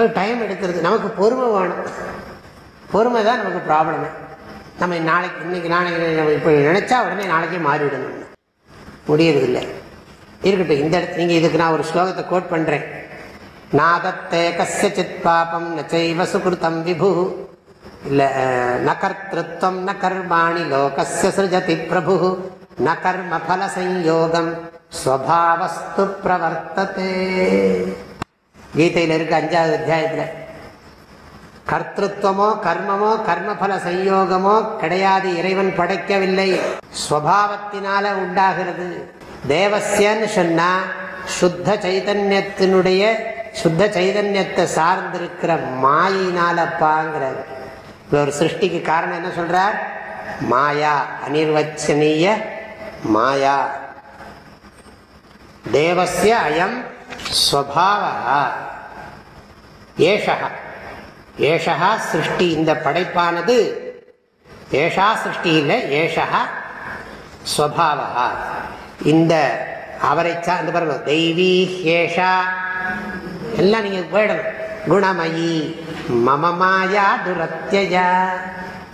டைம் எடுக்கிறது. நமக்கு பொறுமை வேணும். பொறுமை தான் நமக்கு ப்ராப்ளமே நம்ம நாளைக்கு இன்னைக்கு நாளைக்கு நம்ம இப்போ நினைச்சா உடனே நாளைக்கே மாறிவிடணும். முடியறதில்லை. இருக்கட்டும் இந்த இடத்து நீங்கள் இதுக்கு நான் ஒரு ஸ்லோகத்தை கோட் பண்ணுறேன் நாதத்தே கசித் பாபம் நச்சைவசுகிருத்தம் விபு. இல்லை ந கர்த்திருவம் ந கர்மாணி லோகஸ்ய சிருஜதி பிரபு. ந கர்ம ஃபல சம்யோகம் ஸ்வபாவஸ்து பிரவர்த்ததே. கீதையில் இருக்க அஞ்சாவது அத்தியாயத்தில். கர்த்தத்துவமோ கர்மமோ கர்மபல சயோகமோ கிடையாது இறைவன் படைக்கவில்லை. ஸ்வபாவத்தினால உண்டாகிறது. தேவசியன்னு சொன்னா சுத்த சைதன்யத்தினுடைய சுத்த சைதன்யத்தை சார்ந்திருக்கிற மாயினால பாங்கிறார் ஒரு சிருஷ்டிக்கு காரணம் என்ன சொல்றார்? மாயா அனிர்வச்சனீய மாயா. தேவசிய அயம் ஸ்வபாவா ஏஷா ஏஷா சிருஷ்டி இந்த படைப்பானது. ஏஷா சிருஷ்டி இல்லை ஏஷா ஸ்வபாவா இந்த அவரை சார்ந்து பாருங்க. தெய்வீ ஏஷா எல்லாம் நீங்க போயிடணும். குணமயி மம மாயா துரத்தியா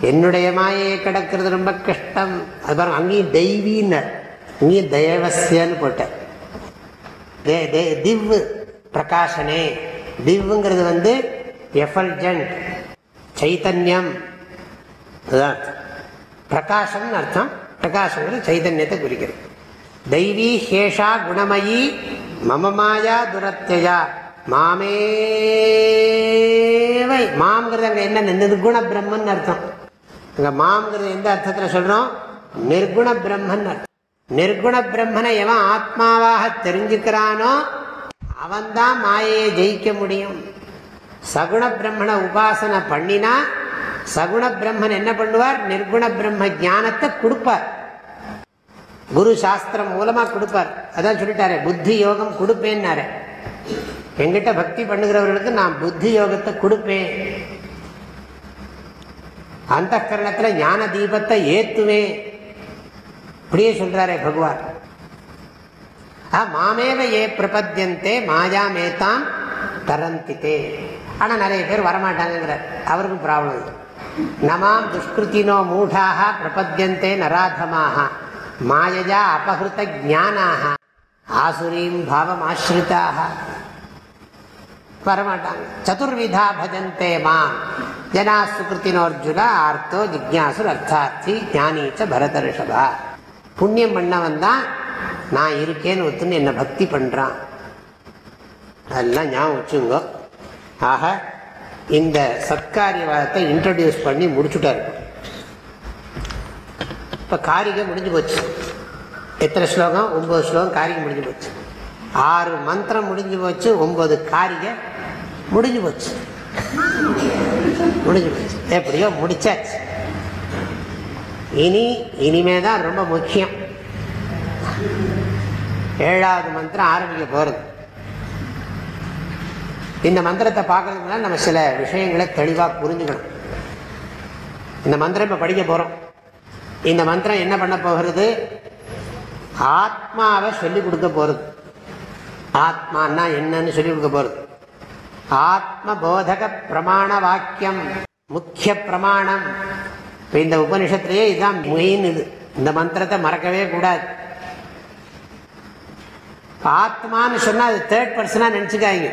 என்னுடைய மாயையை கிடக்கிறது ரொம்ப கஷ்டம். அது பாருங்க அங்கேயும் தெய்வீன்னு. அங்கேயும் தேவசியன்னு போட்டேன். தே தே திவ் பிரகாசனே. திவ்ங்கிறது வந்து எஃபல்ஜென்ட் சைத்தன்யம் அதுதான் அர்த்தம். பிரகாசம்னு அர்த்தம். பிரகாசங்கிறது சைதன்யத்தை குறிக்கிறது. தெய்வீ ஹேஷா குணமயி மம மாயா துரத்தையா. மாமேவை. மாம்ங்கிறது அங்கே என்ன? நிர்குண பிரம்மன் அர்த்தம். அங்கே மாம்ங்கிறது எந்த அர்த்தத்தில் சொல்கிறோம் நிர்குண பிரம்மன் அர்த்தம். நிர்குண பிரம்மனை எவன் ஆத்மாவாக தெரிஞ்சுக்கிறானோ அவன்தான் மாயையை ஜெயிக்க முடியும். சகுண பிரம்மனை உபாசனை பண்ணினா சகுண பிரம்மன் என்ன பண்ணுவார்? நிர்குண பிரம்ம ஞானத்தை கொடுப்பார். குரு சாஸ்திரம் மூலமா கொடுப்பார். அதான் சொல்லிட்டாரு புத்தி யோகம் கொடுப்பேன்னாரு. எங்கிட்ட பக்தி பண்ணுகிறவர்களுக்கு நான் புத்தி யோகத்தை கொடுப்பேன். அந்த கரணத்துல ஞான தீபத்தை ஏத்துவேன். அப்படியே சொல்றாரே பகவான் மாமேவ ஏ பிரபத்தியந்தே மாயாமேதான் தரந்தித்தே ஆனால் நிறைய பேர் வரமாட்டாங்கிறார் அவருக்கும் ப்ராப்ளம் நமாம் துஷ்கிருத்தினோ மூடாக பிரபத்தியந்தே நராதமாக. மாயஜா அபகிருத்த ஜானாக ஆசுரீம் பாவம் ஆசிரிதாக வரமாட்டாங்க. சதுர்விதா பஜந்தே மாம். ஜனா சுகிருத்தினோர்ஜுன ஆர்த்தோ ஜிக்யாசுர் அர்த்தார்த்தி ஞானீச்ச பரத ரிஷபா புண்ணியம் பண்ணவன் தான் நான் இருக்கேன்னு ஒத்துன்னு என்னை பக்தி பண்ணுறான் அதெல்லாம் ஞாபகம் வச்சுங்கோ ஆக இந்த சத்காரியவாதத்தை இன்ட்ரடியூஸ் பண்ணி முடிச்சுட்டாரு. இப்போ காரிகை முடிஞ்சு போச்சு. எத்தனை ஸ்லோகம்? ஒம்பது ஸ்லோகம் காரிகை முடிஞ்சு போச்சு. ஆறு மந்திரம் முடிஞ்சு போச்சு ஒம்பது காரிகை முடிஞ்சு போச்சு. முடிஞ்சு போச்சு. எப்படியோ முடிச்சாச்சு. இனி இனிமே தான் ரொம்ப முக்கியம். ஏழாவது மந்திரம் ஆரம்பிக்க போகிறது இந்த மந்திரத்தை பார்க்கறதுனால நம்ம சில விஷயங்களை தெளிவாக புரிஞ்சுக்கணும். இந்த மந்திரம் இப்போ படிக்க போகிறோம் இந்த மந்திரம் என்ன பண்ண போகிறது? ஆத்மாவை சொல்லிக் கொடுக்க போகிறது ஆத்மானா என்னன்னு சொல்லிக் கொடுக்க போகிறது ஆத்ம போதக பிரமாண வாக்கியம் முக்கிய பிரமாணம். இப்போ இந்த உபனிஷத்துலேயே இதுதான் மெயின் இது. இந்த மந்திரத்தை மறக்கவே கூடாது. ஆத்மான்னு சொன்னால் அது தேர்ட் பர்சனாக நினச்சிக்காங்க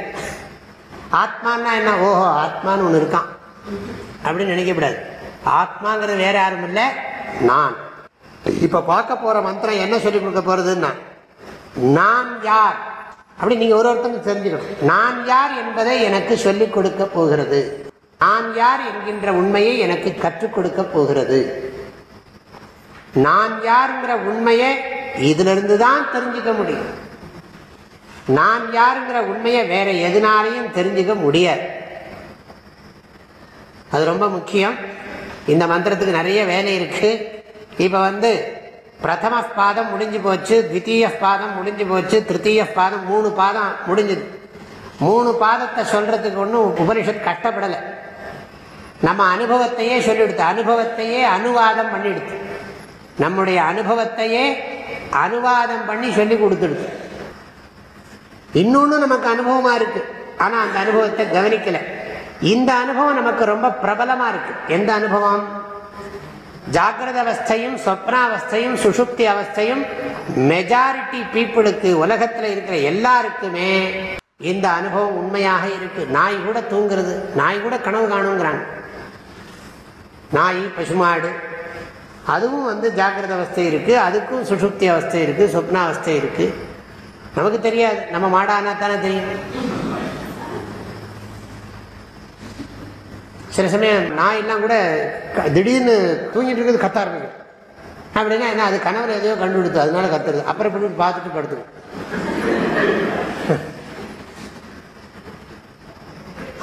ஆத்மான்னா என்ன? ஓஹோ ஆத்மான்னு ஒன்று இருக்கான். அப்படின்னு நினைக்கக்கூடாது. ஆத்மாங்கிறது வேற யாரும் இல்லை நான். இப்போ பார்க்க போகிற மந்திரம் என்ன சொல்லி கொடுக்க போகிறதுன்னா நான் யார்? அப்படி நீங்கள் ஒரு ஒருத்தங்க தெரிஞ்சுக்கணும். நான் யார் என்பதை எனக்கு சொல்லிக் கொடுக்க போகிறது. நான் யார் என்கின்ற உண்மையை எனக்கு கற்றுக் கொடுக்க போகிறது. நான் யாருங்கிற உண்மையை இதிலிருந்து தான் தெரிஞ்சுக்க முடியும். நான் யாருங்கிற உண்மையை வேற எதுனாலையும் தெரிஞ்சுக்க முடியாது. அது ரொம்ப முக்கியம். இந்த மந்திரத்துக்கு நிறைய வேலை இருக்கு. இப்ப வந்து பிரதம பாதம் முடிஞ்சு போச்சு த்வித்தீய பாதம் முடிஞ்சு போச்சு திருத்தீய பாதம் மூணு பாதம் முடிஞ்சுது. மூணு பாதத்தை சொல்றதுக்கு ஒன்றும் உபனிஷத் கஷ்டப்படலை. நம்ம அனுபவத்தையே சொல்லிடுத்து அனுபவத்தையே அனுவாதம் பண்ணிடுது நம்முடைய அனுபவத்தையே அனுவாதம் பண்ணி சொல்லி கொடுத்துடுது இன்னொன்று நமக்கு அனுபவமா இருக்கு. ஆனா அந்த அனுபவத்தை கவனிக்கல. இந்த அனுபவம் நமக்கு ரொம்ப பிரபலமா இருக்கு. எந்த அனுபவம்? ஜாகிரத அவஸ்தையும் சொப்னாவஸ்தையும் சுஷுப்தி அவஸ்தையும் மெஜாரிட்டி பீப்புளுக்கு உலகத்தில் இருக்கிற எல்லாருக்குமே இந்த அனுபவம் உண்மையாக இருக்கு. நாய் கூட தூங்குறது நாய் கூட கனவு காணுங்கிறாங்க. நாய் பசுமாடு. அதுவும் வந்து ஜாகிரத அவஸ்தை இருக்கு. அதுக்கும் சுசுப்தி அவஸ்தை இருக்கு. சொப்னாவஸ்தை இருக்கு. நமக்கு தெரியாது. நம்ம மாடானா தானே தெரியும். சில சமயம் நாயெல்லாம் கூட திடீர்னு தூங்கிட்டு இருக்கிறது கத்த ஆரம்பிக்கும். அப்படின்னா என்ன? அது கணவர் எதையோ கண்டுபிடித்து அதனால கத்துறது. அப்புறம் எப்படி பார்த்துட்டு படுத்துக்கும்.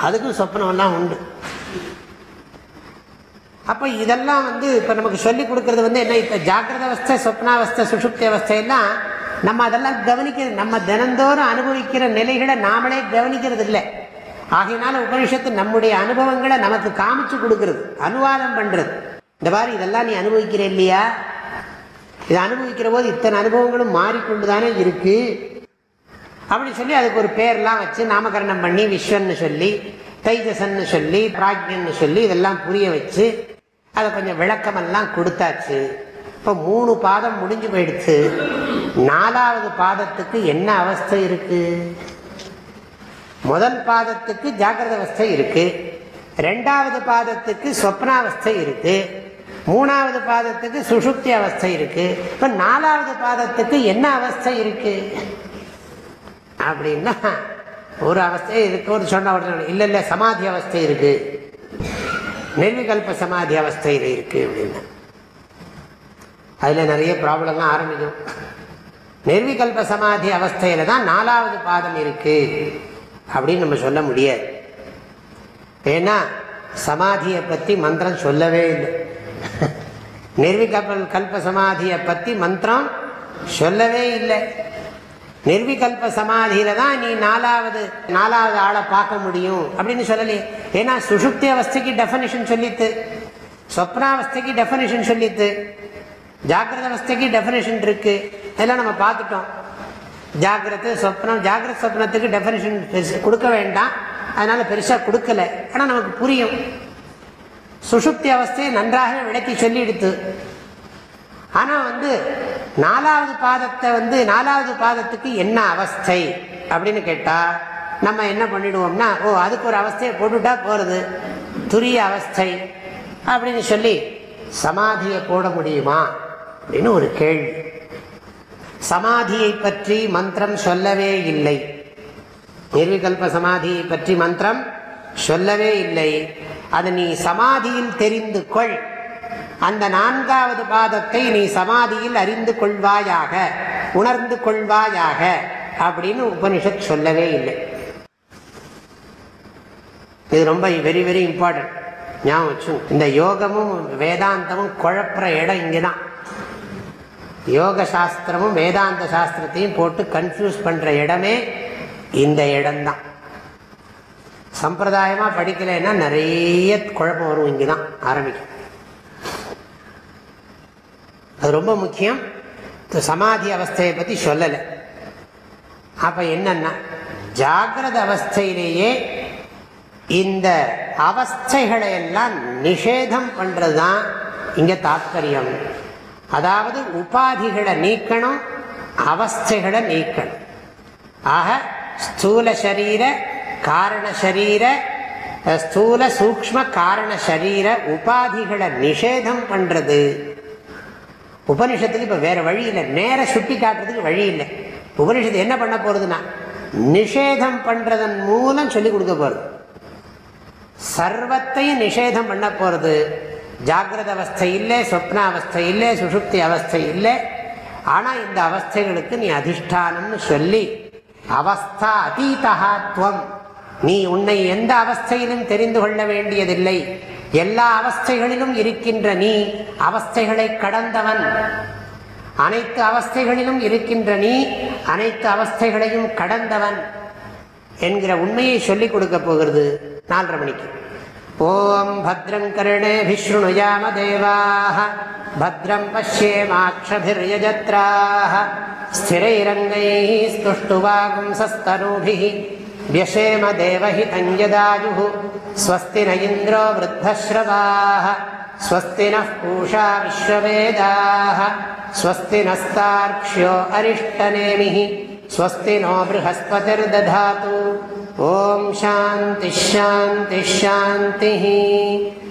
அதுக்கும் சொப்பனம்லாம் உண்டு. அப்போ இதெல்லாம் வந்து இப்போ நமக்கு சொல்லிக் கொடுக்கறது வந்து என்ன? இப்போ ஜாக்கிரத அவஸ்தை சொப்னாவஸ்தை சுஷுப்தி அவஸ்தையெல்லாம் நம்ம அதெல்லாம் கவனிக்கிறது நம்ம தினந்தோறும் அனுபவிக்கிற நிலைகளை நாமளே கவனிக்கிறது இல்லை. ஆகையினால உபனிஷத்து நம்முடைய அனுபவங்களை நமக்கு காமிச்சு கொடுக்கறது அனுவாதம் பண்ணுறது இந்த மாதிரி இதெல்லாம் நீ அனுபவிக்கிற இல்லையா? இதை அனுபவிக்கிற போது இத்தனை அனுபவங்களும் மாறிக்கொண்டு தானே இருக்கு. அப்படி சொல்லி அதுக்கு ஒரு பேர்லாம் வச்சு நாமகரணம் பண்ணி விஸ்வன்னு சொல்லி தைஜசன்னு சொல்லி பிராஜ்யன்னு சொல்லி இதெல்லாம் புரிய வச்சு அதை கொஞ்சம் விளக்கமெல்லாம் கொடுத்தாச்சு. இப்போ மூணு பாதம் முடிஞ்சு போயிடுச்சு. நாலாவது பாதத்துக்கு என்ன அவஸ்தை இருக்கு? முதல் பாதத்துக்கு ஜாகிரத அவஸ்தை இருக்கு. ரெண்டாவது பாதத்துக்கு சொப்னாவஸ்தை இருக்கு. மூணாவது பாதத்துக்கு சுஷுப்தி அவஸ்தை இருக்கு. இப்போ நாலாவது பாதத்துக்கு என்ன அவஸ்தை இருக்கு? அப்படின்னா ஒரு அவஸ்தை இருக்கு ஒரு சொன்ன உடனே. இல்லை இல்லை சமாதி அவஸ்தை இருக்குது நிர்விகல்ப சமாதி அவஸ்தையில் இருக்கு அப்படின்னா. அதுல நிறைய ப்ராப்ளம்லாம் ஆரம்பிக்கும். நிர்விகல்ப சமாதி அவஸ்தையில தான் நாலாவது பாதம் இருக்கு அப்படின்னு நம்ம சொல்ல முடியாது. ஏன்னா சமாதியை பத்தி மந்திரம் சொல்லவே இல்லை. நிர்விகல்ப கல்ப சமாதியை பத்தி மந்திரம் சொல்லவே இல்லை. நிர்விகல்ப சமாதியில தான் நீ நாலாவது நாலாவது ஆளை பார்க்க முடியும் அப்படின்னு சொல்லலையே ஏன்னா சுஷுப்தி அவஸ்தைக்கு டெஃபனிஷன் சொல்லித்து சொப்னாவஸ்தைக்கு டெஃபனிஷன் சொல்லித்து ஜாகிரத அவஸ்தைக்கு டெஃபினேஷன் இருக்கு. இதெல்லாம் நம்ம பார்த்துட்டோம். ஜாகிரத சொப்னம் ஜாகிரத சொப்னத்துக்கு டெஃபினேஷன் கொடுக்க வேண்டாம். அதனால பெருசாக கொடுக்கல. ஆனால் நமக்கு புரியும். சுஷுப்தி அவஸ்தையை நன்றாக விளக்கி சொல்லி எடுத்து ஆனால் வந்து நாலாவது பாதத்தை வந்து நாலாவது பாதத்துக்கு என்ன அவஸ்தை? அப்படின்னு கேட்டால் நம்ம என்ன பண்ணிடுவோம்னா ஓ அதுக்கு ஒரு அவஸ்தையை போட்டுட்டா போகிறது துரிய அவஸ்தை. அப்படின்னு சொல்லி சமாதியை போட முடியுமா? அப்படின்னு ஒரு கேள்வி. சமாதியை பற்றி மந்திரம் சொல்லவே இல்லை. நிர்விகல்ப சமாதியை பற்றி மந்திரம் சொல்லவே இல்லை. அது நீ சமாதியில் தெரிந்து கொள். அந்த நான்காவது பாதத்தை நீ சமாதியில் அறிந்து கொள்வாயாக உணர்ந்து கொள்வாயாக அப்படின்னு உபனிஷத் சொல்லவே இல்லை. இது ரொம்ப வெரி வெரி இம்பார்ட்டன்ட் ஞாபகம் வச்சு இந்த யோகமும் வேதாந்தமும் குழப்புற இடம் இங்கே தான் யோக சாஸ்திரமும் வேதாந்த சாஸ்திரத்தையும் போட்டு கன்ஃபியூஸ் பண்ணுற இடமே இந்த இடம்தான். சம்பிரதாயமாக படிக்கலைன்னா நிறைய குழப்பம் வரும் இங்கே தான் ஆரம்பிக்கும். அது ரொம்ப முக்கியம். சமாதி அவஸ்தையை பற்றி சொல்லலை. அப்போ என்னன்னா ஜாகிரத அவஸ்தையிலேயே இந்த அவஸ்தைகளை எல்லாம் நிஷேதம் பண்ணுறது தான் இங்கே தாத்பரியம். அதாவது உபாதிகளை நீக்கணும் அவஸ்தைகளை நீக்கணும். ஆக ஸ்தூல சரீர காரண சரீர ஸ்தூல சூக்ம காரண சரீர உபாதிகளை நிஷேதம் பண்ணுறது உபனிஷத்துக்கு இப்போ வேற வழி இல்லை. நேர சுட்டி காட்டுறதுக்கு வழி இல்லை. உபனிஷத்து என்ன பண்ண போறதுன்னா நிஷேதம் பண்ணுறதன் மூலம் சொல்லி கொடுக்க போகிறது சர்வத்தையும் நிஷேதம் பண்ண போறது. ஜாகிரத அவஸ்தை இல்லை சொப்ன அவஸ்தை இல்லை சுஷுப்தி அவஸ்தை இல்லை. ஆனால் இந்த அவஸ்தைகளுக்கு நீ அதிஷ்டானம்னு சொல்லி அவஸ்தா அதீதகாத்வம் நீ உன்னை எந்த அவஸ்தையிலும் தெரிந்து கொள்ள வேண்டியதில்லை. எல்லா அவஸ்தைகளிலும் இருக்கின்ற நீ அவஸ்தைகளை கடந்தவன். அனைத்து அவஸ்தைகளிலும் இருக்கின்ற நீ அனைத்து அவஸ்தைகளையும் கடந்தவன் என்கிற உண்மையை சொல்லிக் கொடுக்க போகிறது நாலரை மணிக்கு. ஓம் பத்ரம் கருணே விஷ்ணுயாம தேவாக பத்ரம் பசியேமாட்சபிர்யஜத்ராக ஸ்திரைரங்கை ஸ்துஷ்டுவாகும் சஸ்தனூபிகி स्तुष्टुवागुंसस्तनूभिः व्यशेम देवहितञ्जदायुः स्वस्ति न इन्द्रो वृद्धश्रवाः स्वस्ति नः पूषा विश्ववेदाः स्वस्ति नस्तार्क्ष्यो अरिष्टनेमिः स्वस्ति नो बृहस्पतिर्दधातु ॐ शान्तिश्शान्तिश्शान्तिः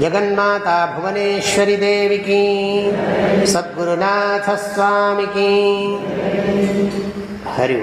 जगन्माता भुवनेश्वरी देवी की सद्गुरुनाथ स्वामी की हरि